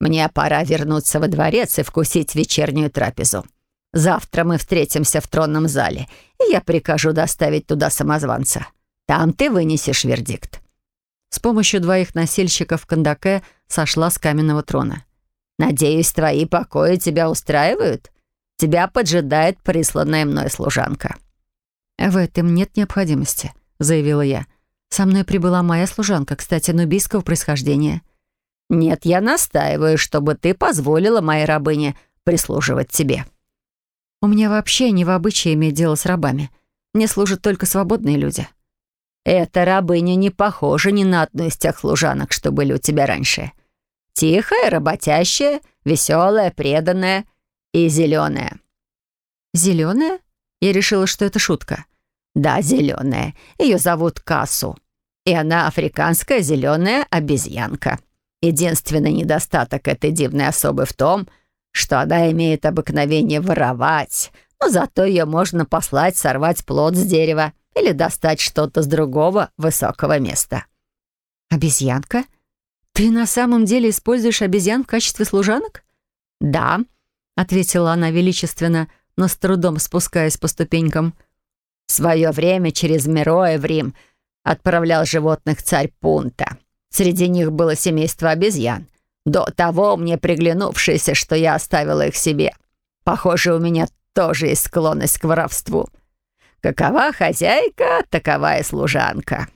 «Мне пора вернуться во дворец и вкусить вечернюю трапезу. Завтра мы встретимся в тронном зале, и я прикажу доставить туда самозванца. Там ты вынесешь вердикт». С помощью двоих носильщиков Кандаке сошла с каменного трона. «Надеюсь, твои покои тебя устраивают?» Тебя поджидает присланная мной служанка». «В этом нет необходимости», — заявила я. «Со мной прибыла моя служанка, кстати, нубийского происхождения». «Нет, я настаиваю, чтобы ты позволила моей рабыне прислуживать тебе». «У меня вообще не в обычае иметь дело с рабами. Мне служат только свободные люди». «Эта рабыня не похожа ни на одну из тех служанок, что были у тебя раньше. Тихая, работящая, веселая, преданная — и зеленая». «Зеленая?» Я решила, что это шутка. «Да, зеленая. Ее зовут Касу. И она африканская зеленая обезьянка. Единственный недостаток этой дивной особы в том, что она имеет обыкновение воровать, но зато ее можно послать сорвать плод с дерева или достать что-то с другого высокого места». «Обезьянка? Ты на самом деле используешь обезьян в качестве служанок?» «Да». — ответила она величественно, но с трудом спускаясь по ступенькам. «В свое время через Мироя в Рим отправлял животных царь Пунта. Среди них было семейство обезьян. До того мне приглянувшиеся, что я оставила их себе. Похоже, у меня тоже есть склонность к воровству. Какова хозяйка, такова и служанка».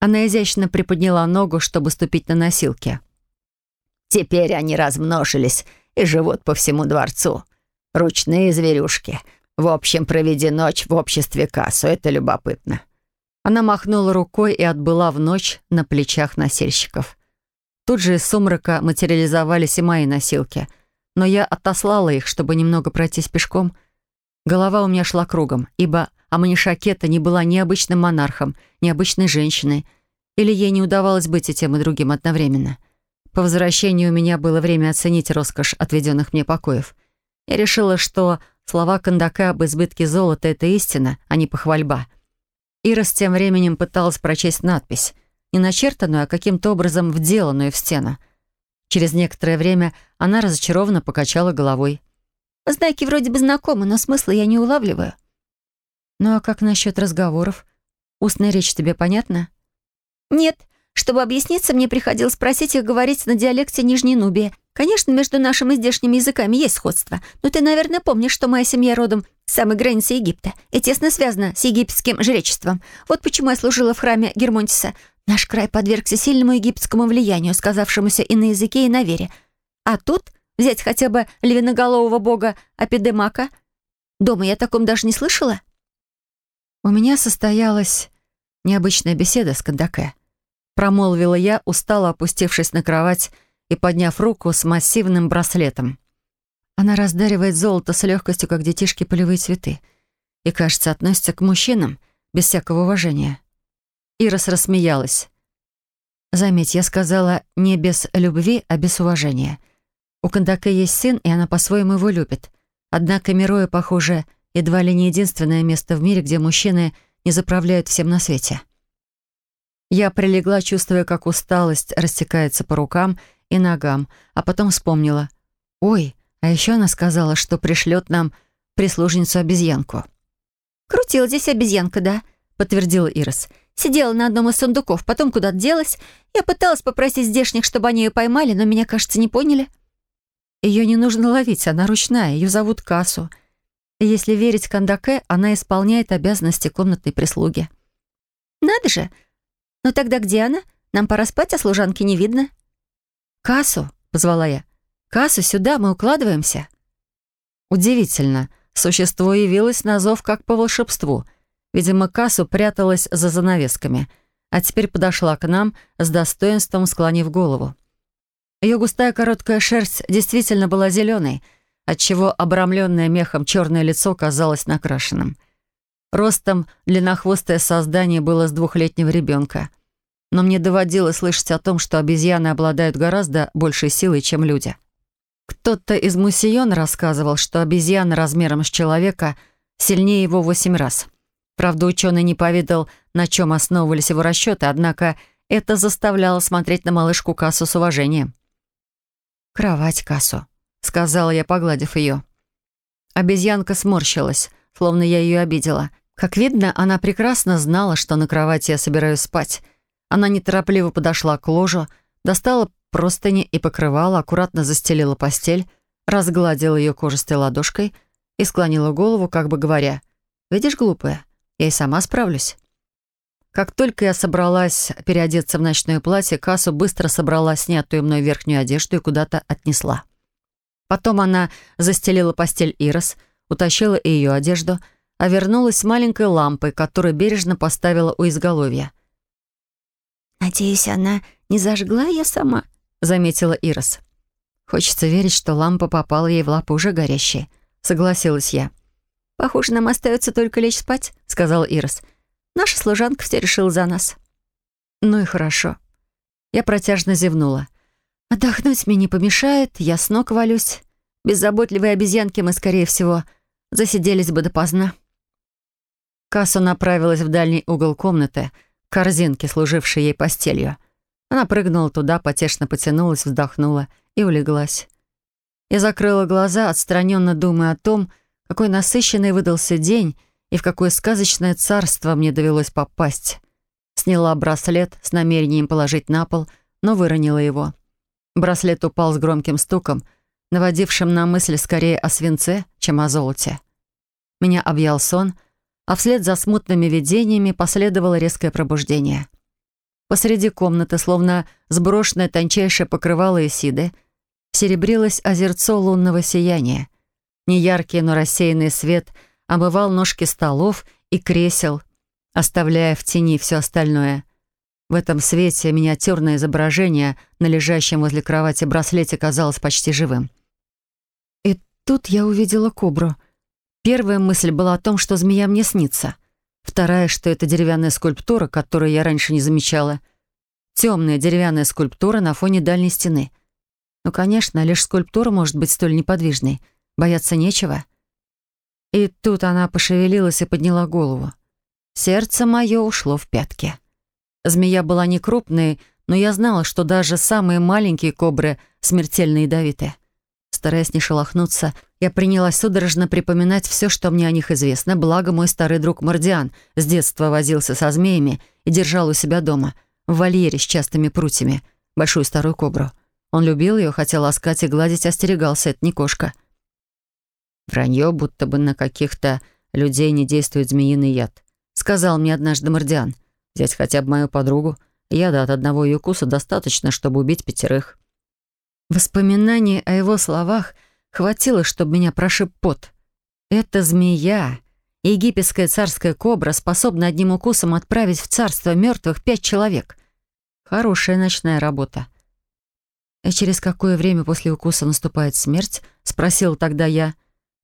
Она изящно приподняла ногу, чтобы ступить на носилки. «Теперь они размножились» и живут по всему дворцу. Ручные зверюшки. В общем, проведи ночь в обществе кассу. Это любопытно». Она махнула рукой и отбыла в ночь на плечах носильщиков. Тут же из сумрака материализовались и мои носилки. Но я отослала их, чтобы немного пройтись пешком. Голова у меня шла кругом, ибо Аманишакета не была ни обычным монархом, ни обычной женщиной. Или ей не удавалось быть и тем, и другим одновременно. — по возвращении у меня было время оценить роскошь отведенных мне покоев. Я решила, что слова Кондака об избытке золота — это истина, а не похвальба. Ира с тем временем пыталась прочесть надпись, не начертанную, а каким-то образом вделанную в стену. Через некоторое время она разочарованно покачала головой. «Знаки вроде бы знакомы, но смысла я не улавливаю». «Ну а как насчет разговоров? Устная речь тебе понятна?» «Нет, чтобы объясниться, мне приходилось просить их говорить на диалекте Нижней Нубии. Конечно, между нашими здешними языками есть сходство, но ты, наверное, помнишь, что моя семья родом с самой границы Египта и тесно связана с египетским жречеством. Вот почему я служила в храме Гермонтиса. Наш край подвергся сильному египетскому влиянию, сказавшемуся и на языке, и на вере. А тут взять хотя бы львиноголового бога Апидемака. Дома я о таком даже не слышала. У меня состоялась необычная беседа с Кандаке. Промолвила я, устало опустившись на кровать и подняв руку с массивным браслетом. Она раздаривает золото с легкостью, как детишки полевые цветы. И, кажется, относится к мужчинам без всякого уважения. Ирос рассмеялась. Заметь, я сказала не без любви, а без уважения. У Кандаке есть сын, и она по-своему его любит. Однако Мироя, похоже, едва ли не единственное место в мире, где мужчины не заправляют всем на свете. Я прилегла, чувствуя, как усталость растекается по рукам и ногам, а потом вспомнила. «Ой, а еще она сказала, что пришлет нам прислужницу-обезьянку». «Крутила здесь обезьянка, да?» — подтвердила Ирос. «Сидела на одном из сундуков, потом куда-то делась. Я пыталась попросить здешних, чтобы они ее поймали, но меня, кажется, не поняли». «Ее не нужно ловить, она ручная, ее зовут Касу. И если верить Кандаке, она исполняет обязанности комнатной прислуги». «Надо же!» «Ну тогда где она? Нам пора спать, а служанки не видно». «Кассу!» — позвала я. «Кассу, сюда, мы укладываемся». Удивительно. Существо явилось на зов как по волшебству. Видимо, Кассу пряталась за занавесками, а теперь подошла к нам, с достоинством склонив голову. Ее густая короткая шерсть действительно была зеленой, отчего обрамленное мехом черное лицо казалось накрашенным — Ростом длиннохвостое создание было с двухлетнего ребенка. Но мне доводило слышать о том, что обезьяны обладают гораздо большей силой, чем люди. Кто-то из Мусион рассказывал, что обезьяна размером с человека сильнее его восемь раз. Правда, ученый не поведал, на чем основывались его расчеты, однако это заставляло смотреть на малышку Кассу с уважением. «Кровать Кассу», — сказала я, погладив ее. Обезьянка сморщилась, словно я ее обидела — как видно, она прекрасно знала, что на кровати я собираюсь спать. Она неторопливо подошла к ложу, достала простыни и покрывала, аккуратно застелила постель, разгладила ее кожистой ладошкой и склонила голову, как бы говоря, «Видишь, глупая, я и сама справлюсь». Как только я собралась переодеться в ночное платье, Кассу быстро собрала снятую мной верхнюю одежду и куда-то отнесла. Потом она застелила постель Ирос, утащила и ее одежду — а вернулась с маленькой лампой, которую бережно поставила у изголовья. «Надеюсь, она не зажгла я сама», — заметила Ирос. «Хочется верить, что лампа попала ей в лапы уже горящей», — согласилась я. «Похоже, нам остается только лечь спать», — сказал Ирос. «Наша служанка все решила за нас». «Ну и хорошо». Я протяжно зевнула. «Отдохнуть мне не помешает, я с ног валюсь. Беззаботливые обезьянки мы, скорее всего, засиделись бы допоздна». Касса направилась в дальний угол комнаты, к корзинке, служившей ей постелью. Она прыгнула туда, потешно потянулась, вздохнула и улеглась. Я закрыла глаза, отстраненно думая о том, какой насыщенный выдался день и в какое сказочное царство мне довелось попасть. Сняла браслет с намерением положить на пол, но выронила его. Браслет упал с громким стуком, наводившим на мысль скорее о свинце, чем о золоте. Меня объял сон — а вслед за смутными видениями последовало резкое пробуждение. Посреди комнаты, словно сброшенное тончайшее покрывало Исиды, серебрилось озерцо лунного сияния. Неяркий, но рассеянный свет омывал ножки столов и кресел, оставляя в тени все остальное. В этом свете миниатюрное изображение на лежащем возле кровати браслете казалось почти живым. И тут я увидела кобру — Первая мысль была о том, что змея мне снится. Вторая, что это деревянная скульптура, которую я раньше не замечала. Темная деревянная скульптура на фоне дальней стены. Ну, конечно, лишь скульптура может быть столь неподвижной. Бояться нечего. И тут она пошевелилась и подняла голову. Сердце мое ушло в пятки. Змея была не крупной, но я знала, что даже самые маленькие кобры смертельно ядовиты. Стараясь не шелохнуться, я принялась судорожно припоминать все, что мне о них известно, благо мой старый друг Мордиан с детства возился со змеями и держал у себя дома, в вольере с частыми прутьями, большую старую кобру. Он любил ее, хотел ласкать и гладить остерегался, это не кошка. «Вранье, будто бы на каких-то людей не действует змеиный яд», — сказал мне однажды Мордиан. «Взять хотя бы мою подругу. Яда от одного ее куса достаточно, чтобы убить пятерых». Воспоминание о его словах — Хватило, чтобы меня прошиб пот. Это змея. Египетская царская кобра способна одним укусом отправить в царство мертвых пять человек. Хорошая ночная работа. А через какое время после укуса наступает смерть?» — Спросил тогда я.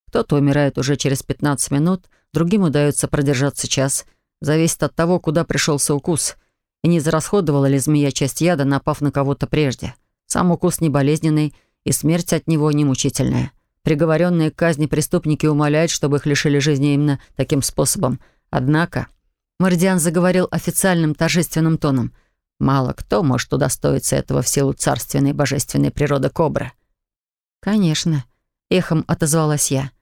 «Кто-то умирает уже через 15 минут, другим удается продержаться час. Зависит от того, куда пришелся укус. И не зарасходовала ли змея часть яда, напав на кого-то прежде. Сам укус не болезненный — и смерть от него немучительная. Приговоренные к казни преступники умоляют, чтобы их лишили жизни именно таким способом. Однако Мардиан заговорил официальным торжественным тоном. «Мало кто может удостоиться этого в силу царственной и божественной природы кобры». «Конечно», — эхом отозвалась я.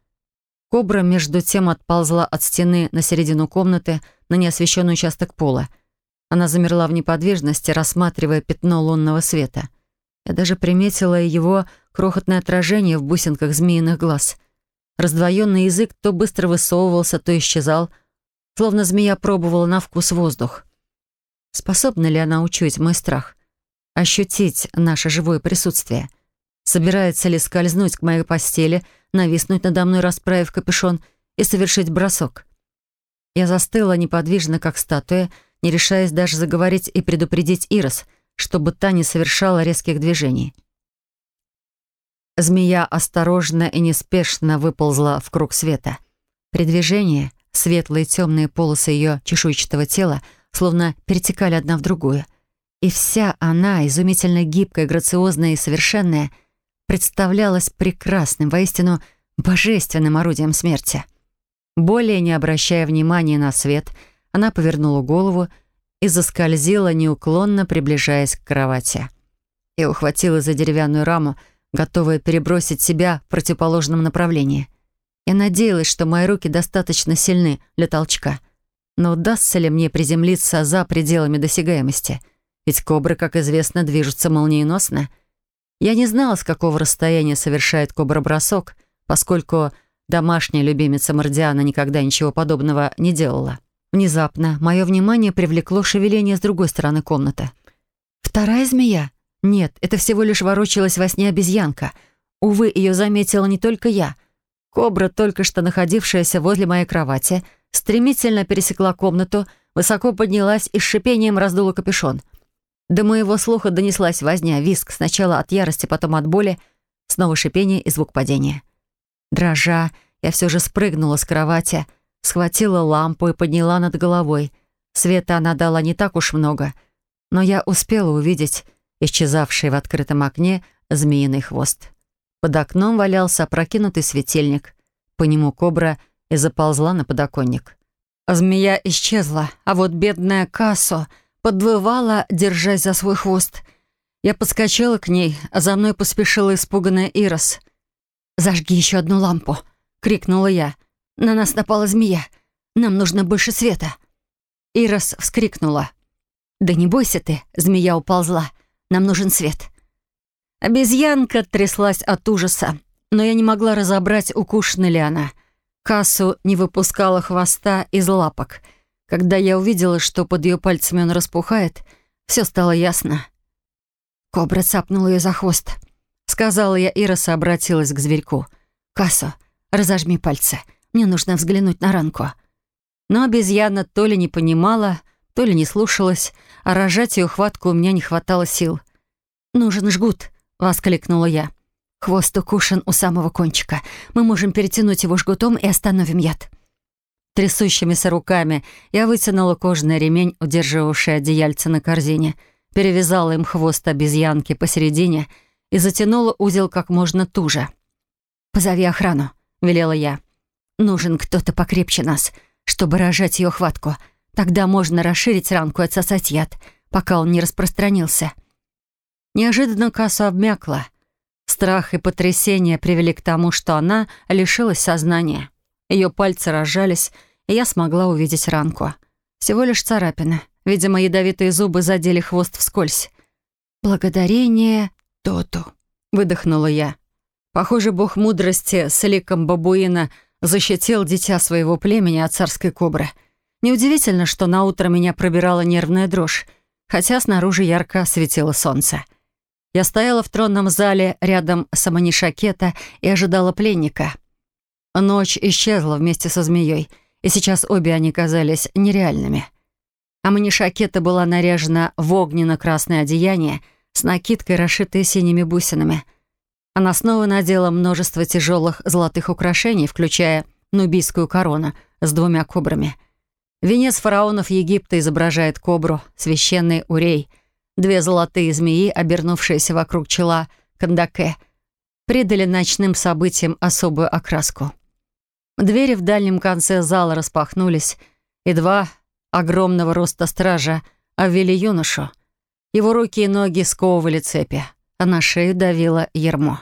Кобра, между тем, отползла от стены на середину комнаты на неосвещенный участок пола. Она замерла в неподвижности, рассматривая пятно лунного света. Я даже приметила его крохотное отражение в бусинках змеиных глаз. Раздвоенный язык то быстро высовывался, то исчезал, словно змея пробовала на вкус воздух. Способна ли она учуять мой страх? Ощутить наше живое присутствие? Собирается ли скользнуть к моей постели, нависнуть надо мной, расправив капюшон, и совершить бросок? Я застыла неподвижно, как статуя, не решаясь даже заговорить и предупредить Ирос — чтобы та не совершала резких движений. Змея осторожно и неспешно выползла в круг света. При движении светлые темные полосы ее чешуйчатого тела словно перетекали одна в другую. И вся она, изумительно гибкая, грациозная и совершенная, представлялась прекрасным, воистину божественным орудием смерти. Более не обращая внимания на свет, она повернула голову и заскользила, неуклонно приближаясь к кровати. Я ухватила за деревянную раму, готовая перебросить себя в противоположном направлении. Я надеялась, что мои руки достаточно сильны для толчка. Но удастся ли мне приземлиться за пределами досягаемости? Ведь кобры, как известно, движутся молниеносно. Я не знала, с какого расстояния совершает кобра-бросок, поскольку домашняя любимица Мордиана никогда ничего подобного не делала. Внезапно мое внимание привлекло шевеление с другой стороны комнаты. «Вторая змея?» «Нет, это всего лишь ворочалась во сне обезьянка. Увы, ее заметила не только я. Кобра, только что находившаяся возле моей кровати, стремительно пересекла комнату, высоко поднялась и с шипением раздула капюшон. До моего слуха донеслась возня, виск, сначала от ярости, потом от боли, снова шипение и звук падения. Дрожа, я все же спрыгнула с кровати — Схватила лампу и подняла над головой. Света она дала не так уж много, но я успела увидеть исчезавший в открытом окне змеиный хвост. Под окном валялся опрокинутый светильник. По нему кобра и заползла на подоконник. Змея исчезла, а вот бедная Кассо подвывала, держась за свой хвост. Я подскочила к ней, а за мной поспешила испуганная Ирос. «Зажги еще одну лампу!» — крикнула я. На нас напала змея. Нам нужно больше света». Ирос вскрикнула. «Да не бойся ты, змея уползла. Нам нужен свет». Обезьянка тряслась от ужаса, но я не могла разобрать, укушена ли она. Кассу не выпускала хвоста из лапок. Когда я увидела, что под ее пальцами он распухает, все стало ясно. Кобра цапнула ее за хвост. Сказала я, Ироса обратилась к зверьку. «Кассо, разожми пальцы. Мне нужно взглянуть на ранку». Но обезьяна то ли не понимала, то ли не слушалась, а рожать ее хватку у меня не хватало сил. «Нужен жгут», — воскликнула я. «Хвост укушен у самого кончика. Мы можем перетянуть его жгутом и остановим яд». Трясущимися руками я вытянула кожаный ремень, удерживавший одеяльце на корзине, перевязала им хвост обезьянки посередине и затянула узел как можно туже. «Позови охрану», — велела я. Нужен кто-то покрепче нас, чтобы рожать ее хватку. Тогда можно расширить ранку и отсосать яд, пока он не распространился. Неожиданно касса обмякла. Страх и потрясение привели к тому, что она лишилась сознания. Ее пальцы разжались, и я смогла увидеть ранку. Всего лишь царапина. Видимо, ядовитые зубы задели хвост вскользь. «Благодарение Тоту», — выдохнула я. Похоже, бог мудрости с ликом бабуина — защитил дитя своего племени от царской кобры. Неудивительно, что на утро меня пробирала нервная дрожь, хотя снаружи ярко светило солнце. Я стояла в тронном зале рядом с Аманишакета и ожидала пленника. Ночь исчезла вместе со змеей, и сейчас обе они казались нереальными. Аманишакета была наряжена в огненно-красное одеяние с накидкой, расшитой синими бусинами — она снова надела множество тяжелых золотых украшений, включая нубийскую корону с двумя кобрами. Венец фараонов Египта изображает кобру, священный урей, две золотые змеи, обернувшиеся вокруг чела кандаке, придали ночным событиям особую окраску. Двери в дальнем конце зала распахнулись, и два огромного роста стража обвели юношу. Его руки и ноги сковывали цепи а на шею давило ермо.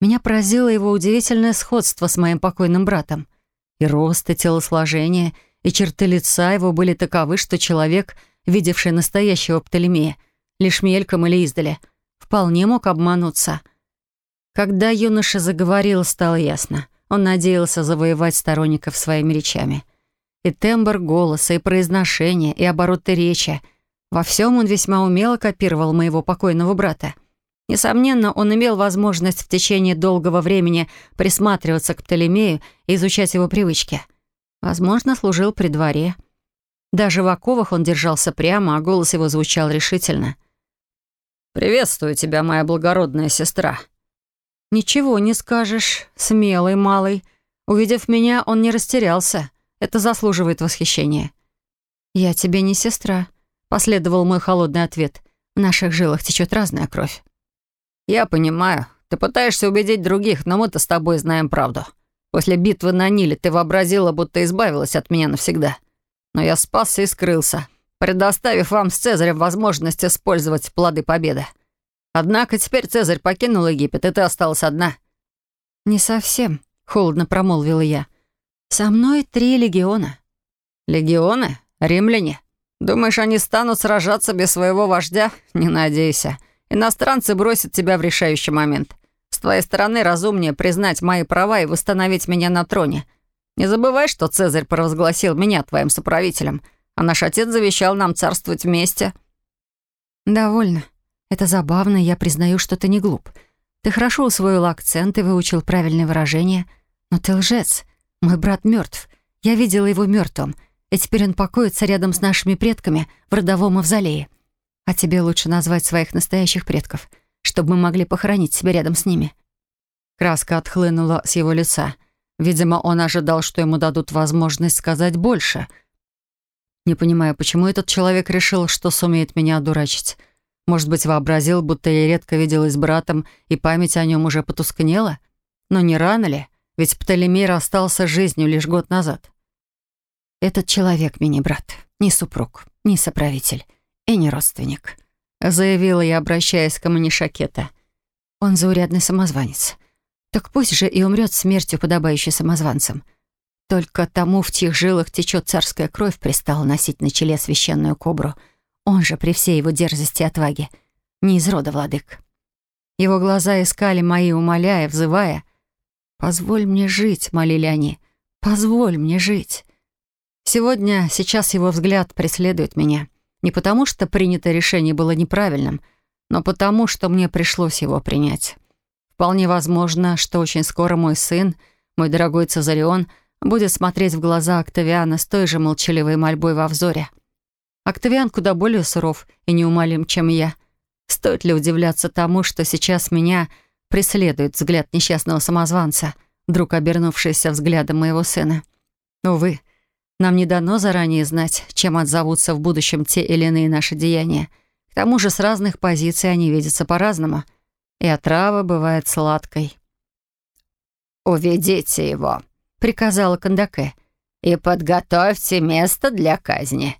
Меня поразило его удивительное сходство с моим покойным братом. И рост, и телосложение, и черты лица его были таковы, что человек, видевший настоящего Птолемея, лишь мельком или издали, вполне мог обмануться. Когда юноша заговорил, стало ясно. Он надеялся завоевать сторонников своими речами. И тембр голоса, и произношение, и обороты речи. Во всем он весьма умело копировал моего покойного брата — Несомненно, он имел возможность в течение долгого времени присматриваться к Птолемею и изучать его привычки. Возможно, служил при дворе. Даже в оковах он держался прямо, а голос его звучал решительно. «Приветствую тебя, моя благородная сестра». «Ничего не скажешь, смелый малый. Увидев меня, он не растерялся. Это заслуживает восхищения». «Я тебе не сестра», — последовал мой холодный ответ. «В наших жилах течет разная кровь». «Я понимаю. Ты пытаешься убедить других, но мы-то с тобой знаем правду. После битвы на Ниле ты вообразила, будто избавилась от меня навсегда. Но я спасся и скрылся, предоставив вам с Цезарем возможность использовать плоды победы. Однако теперь Цезарь покинул Египет, и ты осталась одна». «Не совсем», — холодно промолвила я. «Со мной три легиона». «Легионы? Римляне? Думаешь, они станут сражаться без своего вождя? Не надейся. Иностранцы бросят тебя в решающий момент. С твоей стороны разумнее признать мои права и восстановить меня на троне. Не забывай, что Цезарь провозгласил меня твоим соправителем, а наш отец завещал нам царствовать вместе». «Довольно. Это забавно, я признаю, что ты не глуп. Ты хорошо усвоил акцент и выучил правильные выражения. Но ты лжец. Мой брат мертв. Я видела его мертвым, и теперь он покоится рядом с нашими предками в родовом мавзолее. А тебе лучше назвать своих настоящих предков, чтобы мы могли похоронить себя рядом с ними». Краска отхлынула с его лица. Видимо, он ожидал, что ему дадут возможность сказать больше. Не понимаю, почему этот человек решил, что сумеет меня одурачить. Может быть, вообразил, будто я редко виделась с братом, и память о нем уже потускнела? Но не рано ли? Ведь Птолемей расстался жизнью лишь год назад. Этот человек мне не брат, не супруг, не соправитель и не родственник», — заявила я, обращаясь к Аманишакета. «Он заурядный самозванец. Так пусть же и умрет смертью, подобающей самозванцам. Только тому в чьих жилах течет царская кровь, пристала носить на челе священную кобру. Он же при всей его дерзости и отваге. Не из рода владык». Его глаза искали мои, умоляя, взывая. «Позволь мне жить», — молили они. «Позволь мне жить». Сегодня, сейчас его взгляд преследует меня — не потому, что принятое решение было неправильным, но потому, что мне пришлось его принять. Вполне возможно, что очень скоро мой сын, мой дорогой Цезарион, будет смотреть в глаза Октавиана с той же молчаливой мольбой во взоре. Октавиан куда более суров и неумолим, чем я. Стоит ли удивляться тому, что сейчас меня преследует взгляд несчастного самозванца, вдруг обернувшийся взглядом моего сына? Увы, нам не дано заранее знать, чем отзовутся в будущем те или иные наши деяния. К тому же с разных позиций они видятся по-разному. И отрава бывает сладкой. «Уведите его», — приказала Кандаке, «и подготовьте место для казни.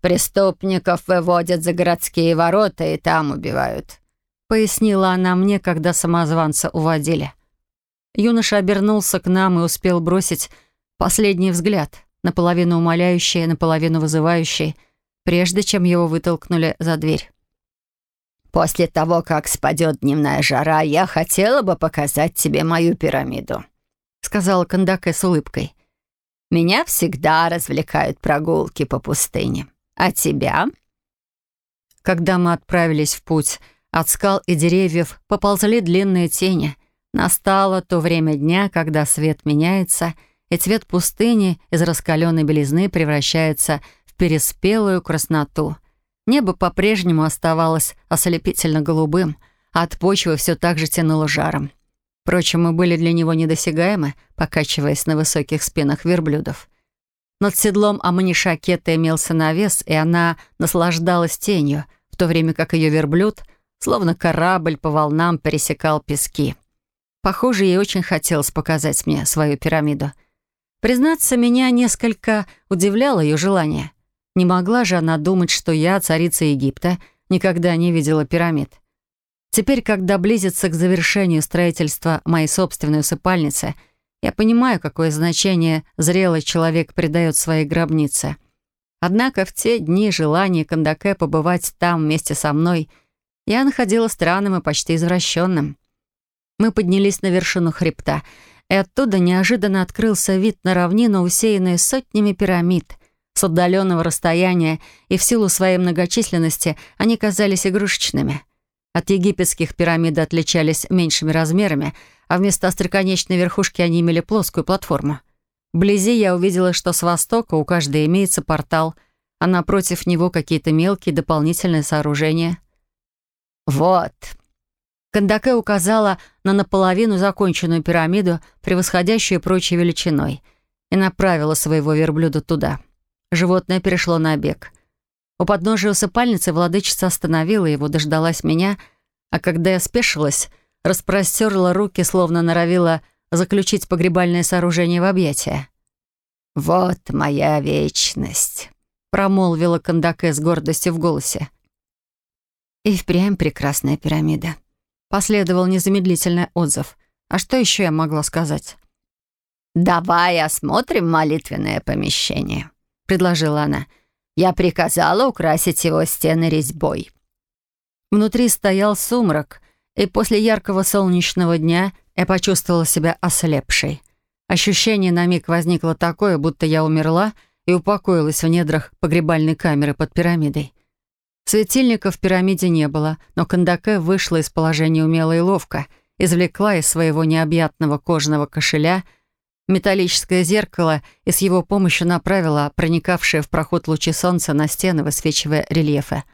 Преступников выводят за городские ворота и там убивают», — пояснила она мне, когда самозванца уводили. Юноша обернулся к нам и успел бросить последний взгляд — наполовину умоляющей, наполовину вызывающей, прежде чем его вытолкнули за дверь. «После того, как спадет дневная жара, я хотела бы показать тебе мою пирамиду», сказала Кандаке с улыбкой. «Меня всегда развлекают прогулки по пустыне. А тебя?» Когда мы отправились в путь, от скал и деревьев поползли длинные тени. Настало то время дня, когда свет меняется — и цвет пустыни из раскаленной белизны превращается в переспелую красноту. Небо по-прежнему оставалось ослепительно голубым, а от почвы все так же тянуло жаром. Впрочем, мы были для него недосягаемы, покачиваясь на высоких спинах верблюдов. Над седлом Амани Шакета имелся навес, и она наслаждалась тенью, в то время как ее верблюд, словно корабль по волнам, пересекал пески. Похоже, ей очень хотелось показать мне свою пирамиду — Признаться, меня несколько удивляло ее желание. Не могла же она думать, что я, царица Египта, никогда не видела пирамид. Теперь, когда близится к завершению строительства моей собственной усыпальницы, я понимаю, какое значение зрелый человек придает своей гробнице. Однако в те дни желание Кандаке побывать там вместе со мной я находила странным и почти извращенным. Мы поднялись на вершину хребта — и оттуда неожиданно открылся вид на равнину, усеянную сотнями пирамид. С отдаленного расстояния и в силу своей многочисленности они казались игрушечными. От египетских пирамид отличались меньшими размерами, а вместо остроконечной верхушки они имели плоскую платформу. Вблизи я увидела, что с востока у каждой имеется портал, а напротив него какие-то мелкие дополнительные сооружения. «Вот», Кандаке указала на наполовину законченную пирамиду, превосходящую прочей величиной, и направила своего верблюда туда. Животное перешло на бег. У подножия усыпальницы владычица остановила его, дождалась меня, а когда я спешилась, распростерла руки, словно норовила заключить погребальное сооружение в объятия. «Вот моя вечность», — промолвила Кандаке с гордостью в голосе. И впрямь прекрасная пирамида. Последовал незамедлительный отзыв. А что еще я могла сказать? «Давай осмотрим молитвенное помещение», — предложила она. «Я приказала украсить его стены резьбой». Внутри стоял сумрак, и после яркого солнечного дня я почувствовала себя ослепшей. Ощущение на миг возникло такое, будто я умерла и упокоилась в недрах погребальной камеры под пирамидой. Светильника в пирамиде не было, но Кандаке вышла из положения умело и ловко, извлекла из своего необъятного кожаного кошеля металлическое зеркало и с его помощью направила проникавшие в проход лучи солнца на стены, высвечивая рельефы.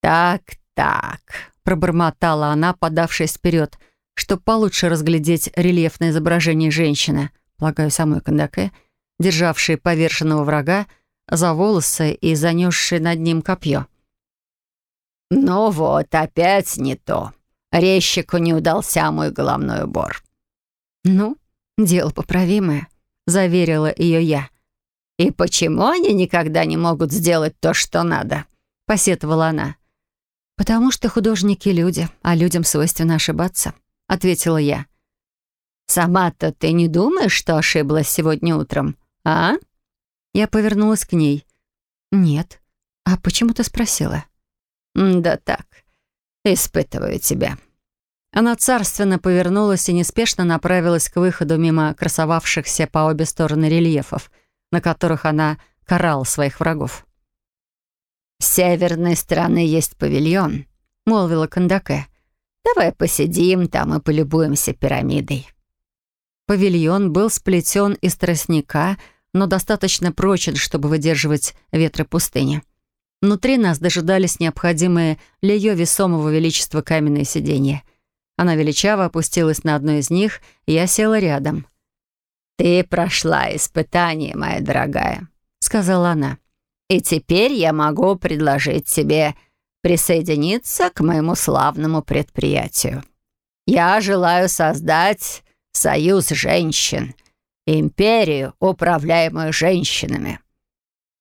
«Так-так», — пробормотала она, подавшись вперед, чтобы получше разглядеть рельефное изображение женщины, полагаю, самой Кандаке, державшей поверженного врага, за волосы и занесший над ним копье. «Ну вот, опять не то. Резчику не удался мой головной убор». «Ну, дело поправимое», — заверила ее я. «И почему они никогда не могут сделать то, что надо?» — посетовала она. «Потому что художники — люди, а людям свойственно ошибаться», — ответила я. «Сама-то ты не думаешь, что ошиблась сегодня утром, а?» Я повернулась к ней. «Нет. А почему ты спросила?» «Да так. Испытываю тебя». Она царственно повернулась и неспешно направилась к выходу мимо красовавшихся по обе стороны рельефов, на которых она карала своих врагов. «С северной стороны есть павильон», — молвила Кандаке. «Давай посидим там и полюбуемся пирамидой». Павильон был сплетен из тростника — но достаточно прочен, чтобы выдерживать ветры пустыни. Внутри нас дожидались необходимые для ее весомого величества каменные сиденья. Она величаво опустилась на одно из них, и я села рядом. «Ты прошла испытание, моя дорогая», — сказала она. «И теперь я могу предложить тебе присоединиться к моему славному предприятию. Я желаю создать союз женщин, империю, управляемую женщинами».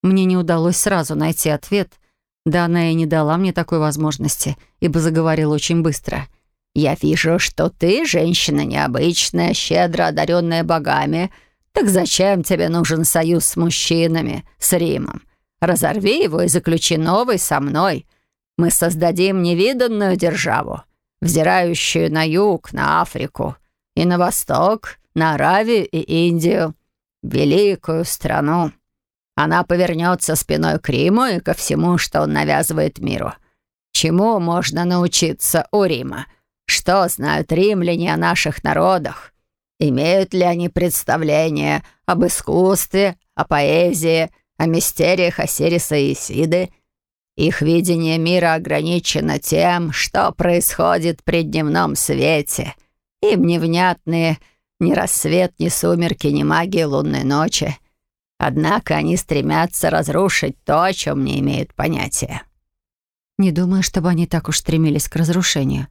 Мне не удалось сразу найти ответ, да она и не дала мне такой возможности, ибо заговорила очень быстро. «Я вижу, что ты женщина необычная, щедро одаренная богами. Так зачем тебе нужен союз с мужчинами, с Римом? Разорви его и заключи новый со мной. Мы создадим невиданную державу, взирающую на юг, на Африку и на восток, на Аравию и Индию, великую страну. Она повернется спиной к Риму и ко всему, что он навязывает миру. Чему можно научиться у Рима? Что знают римляне о наших народах? Имеют ли они представление об искусстве, о поэзии, о мистериях Осириса и Исиды? Их видение мира ограничено тем, что происходит при дневном свете. Им невнятные ни рассвет, ни сумерки, ни магия лунной ночи. Однако они стремятся разрушить то, о чем не имеют понятия. Не думаю, чтобы они так уж стремились к разрушению.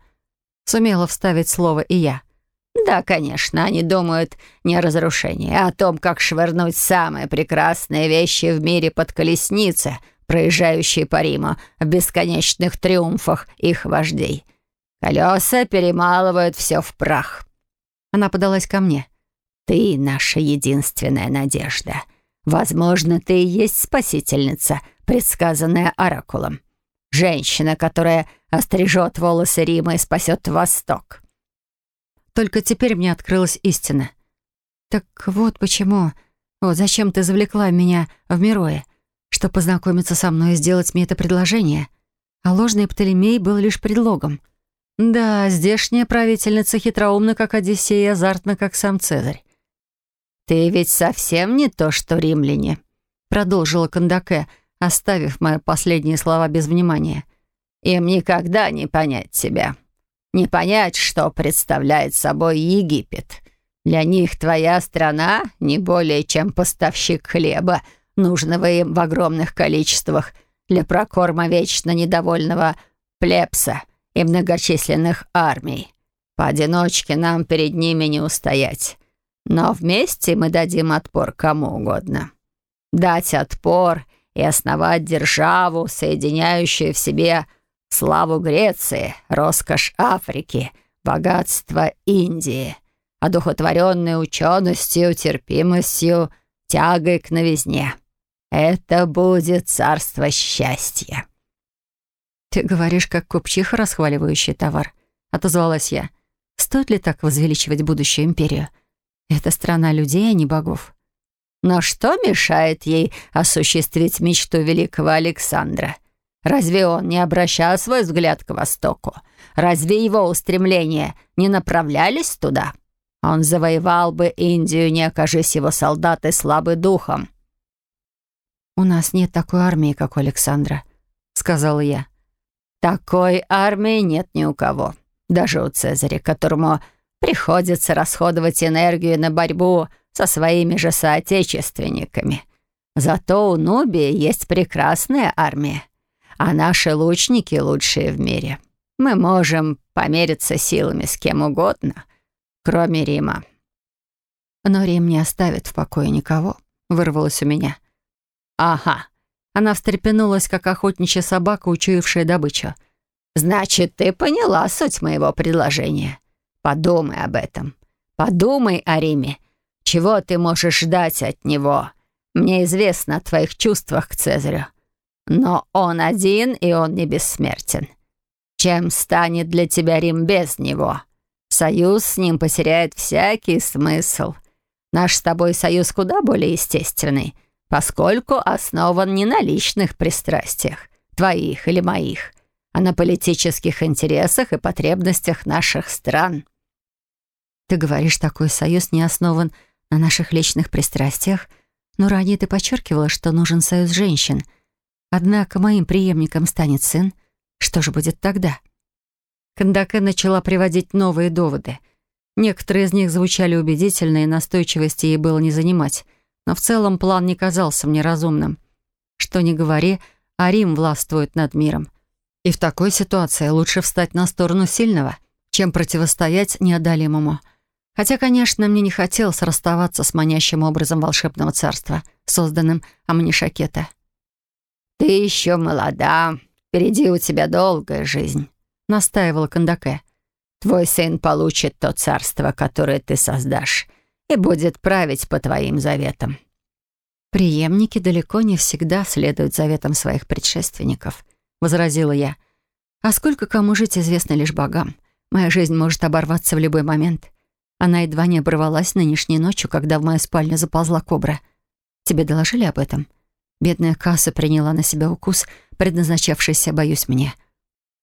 Сумела вставить слово и я. Да, конечно, они думают не о разрушении, а о том, как швырнуть самые прекрасные вещи в мире под колесницы, проезжающие по Риму в бесконечных триумфах их вождей. Колеса перемалывают все в прах. Она подалась ко мне. «Ты наша единственная надежда. Возможно, ты и есть спасительница, предсказанная Оракулом. Женщина, которая острижет волосы Рима и спасет Восток». Только теперь мне открылась истина. «Так вот почему. Вот зачем ты завлекла меня в Мирое, чтобы познакомиться со мной и сделать мне это предложение?» А ложный Птолемей был лишь предлогом. Да, здешняя правительница хитроумна, как Одиссей, и азартна, как сам Цезарь. «Ты ведь совсем не то, что римляне», — продолжила Кандаке, оставив мои последние слова без внимания. «Им никогда не понять тебя, не понять, что представляет собой Египет. Для них твоя страна не более чем поставщик хлеба, нужного им в огромных количествах для прокорма вечно недовольного плебса» и многочисленных армий. Поодиночке нам перед ними не устоять. Но вместе мы дадим отпор кому угодно. Дать отпор и основать державу, соединяющую в себе славу Греции, роскошь Африки, богатство Индии, одухотворенной ученостью, терпимостью, тягой к новизне. Это будет царство счастья. «Ты говоришь, как купчиха, расхваливающий товар», — отозвалась я. «Стоит ли так возвеличивать будущую империю? Это страна людей, а не богов». «Но что мешает ей осуществить мечту великого Александра? Разве он не обращал свой взгляд к Востоку? Разве его устремления не направлялись туда? Он завоевал бы Индию, не окажись его солдаты слабы духом». «У нас нет такой армии, как у Александра», — сказала я. Такой армии нет ни у кого. Даже у Цезаря, которому приходится расходовать энергию на борьбу со своими же соотечественниками. Зато у Нубии есть прекрасная армия, а наши лучники лучшие в мире. Мы можем помериться силами с кем угодно, кроме Рима. Но Рим не оставит в покое никого, вырвалось у меня. Ага, она встрепенулась, как охотничья собака, учуявшая добычу. «Значит, ты поняла суть моего предложения. Подумай об этом. Подумай о Риме. Чего ты можешь ждать от него? Мне известно о твоих чувствах к Цезарю. Но он один, и он не бессмертен. Чем станет для тебя Рим без него? Союз с ним потеряет всякий смысл. Наш с тобой союз куда более естественный» поскольку основан не на личных пристрастиях, твоих или моих, а на политических интересах и потребностях наших стран». «Ты говоришь, такой союз не основан на наших личных пристрастиях, но ранее ты подчеркивала, что нужен союз женщин. Однако моим преемником станет сын. Что же будет тогда?» Кандаке начала приводить новые доводы. Некоторые из них звучали убедительно, и настойчивости ей было не занимать — но в целом план не казался мне разумным. Что ни говори, а Рим властвует над миром. И в такой ситуации лучше встать на сторону сильного, чем противостоять неодолимому. Хотя, конечно, мне не хотелось расставаться с манящим образом волшебного царства, созданным Амнишакета. «Ты еще молода. Впереди у тебя долгая жизнь», — настаивала Кандаке. «Твой сын получит то царство, которое ты создашь, и будет править по твоим заветам». «Приемники далеко не всегда следуют заветам своих предшественников», — возразила я. «А сколько кому жить, известно лишь богам. Моя жизнь может оборваться в любой момент. Она едва не оборвалась нынешней ночью, когда в мою спальню заползла кобра. Тебе доложили об этом?» Бедная касса приняла на себя укус, предназначавшийся, боюсь, мне.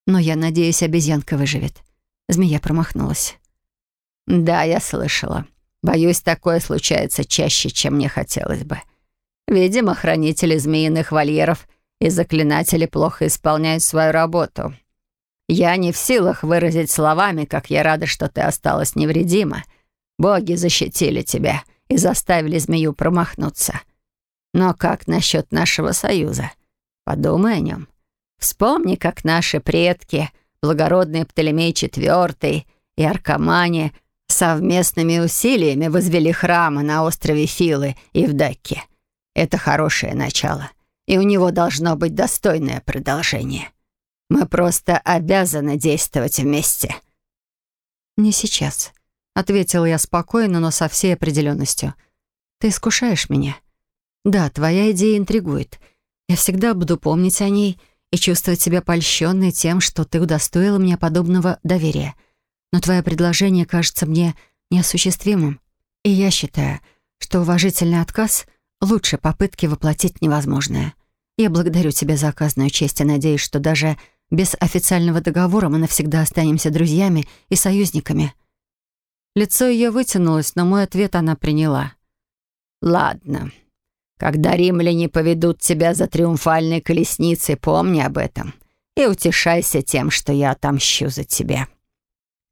Но я надеюсь, обезьянка выживет. Змея промахнулась. «Да, я слышала», Боюсь, такое случается чаще, чем мне хотелось бы. Видимо, хранители змеиных вольеров и заклинатели плохо исполняют свою работу. Я не в силах выразить словами, как я рада, что ты осталась невредима. Боги защитили тебя и заставили змею промахнуться. Но как насчет нашего союза? Подумай о нем. Вспомни, как наши предки, благородные Птолемей IV и Аркамане — совместными усилиями возвели храмы на острове Филы и в Дакке. Это хорошее начало, и у него должно быть достойное продолжение. Мы просто обязаны действовать вместе». «Не сейчас», — ответила я спокойно, но со всей определенностью. «Ты искушаешь меня?» «Да, твоя идея интригует. Я всегда буду помнить о ней и чувствовать себя польщенной тем, что ты удостоила меня подобного доверия но твое предложение кажется мне неосуществимым, и я считаю, что уважительный отказ лучше попытки воплотить невозможное. Я благодарю тебя за оказанную честь и надеюсь, что даже без официального договора мы навсегда останемся друзьями и союзниками». Лицо ее вытянулось, но мой ответ она приняла. «Ладно. Когда римляне поведут тебя за триумфальной колесницей, помни об этом и утешайся тем, что я отомщу за тебя».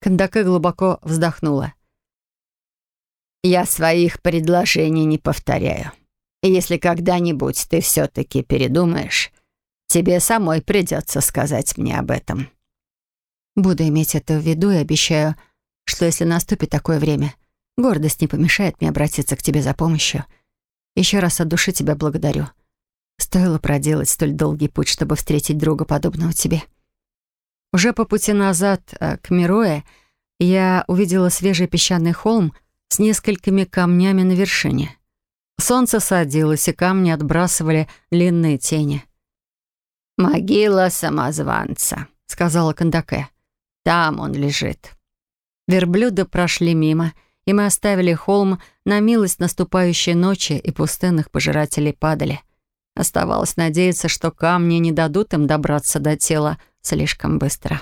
Кандаке глубоко вздохнула. «Я своих предложений не повторяю. Если когда-нибудь ты все-таки передумаешь, тебе самой придется сказать мне об этом». «Буду иметь это в виду и обещаю, что если наступит такое время, гордость не помешает мне обратиться к тебе за помощью. Еще раз от души тебя благодарю. Стоило проделать столь долгий путь, чтобы встретить друга, подобного тебе». Уже по пути назад э, к Мироэ я увидела свежий песчаный холм с несколькими камнями на вершине. Солнце садилось, и камни отбрасывали длинные тени. «Могила самозванца», — сказала Кандаке. «Там он лежит». Верблюда прошли мимо, и мы оставили холм на милость наступающей ночи, и пустынных пожирателей падали. Оставалось надеяться, что камни не дадут им добраться до тела слишком быстро.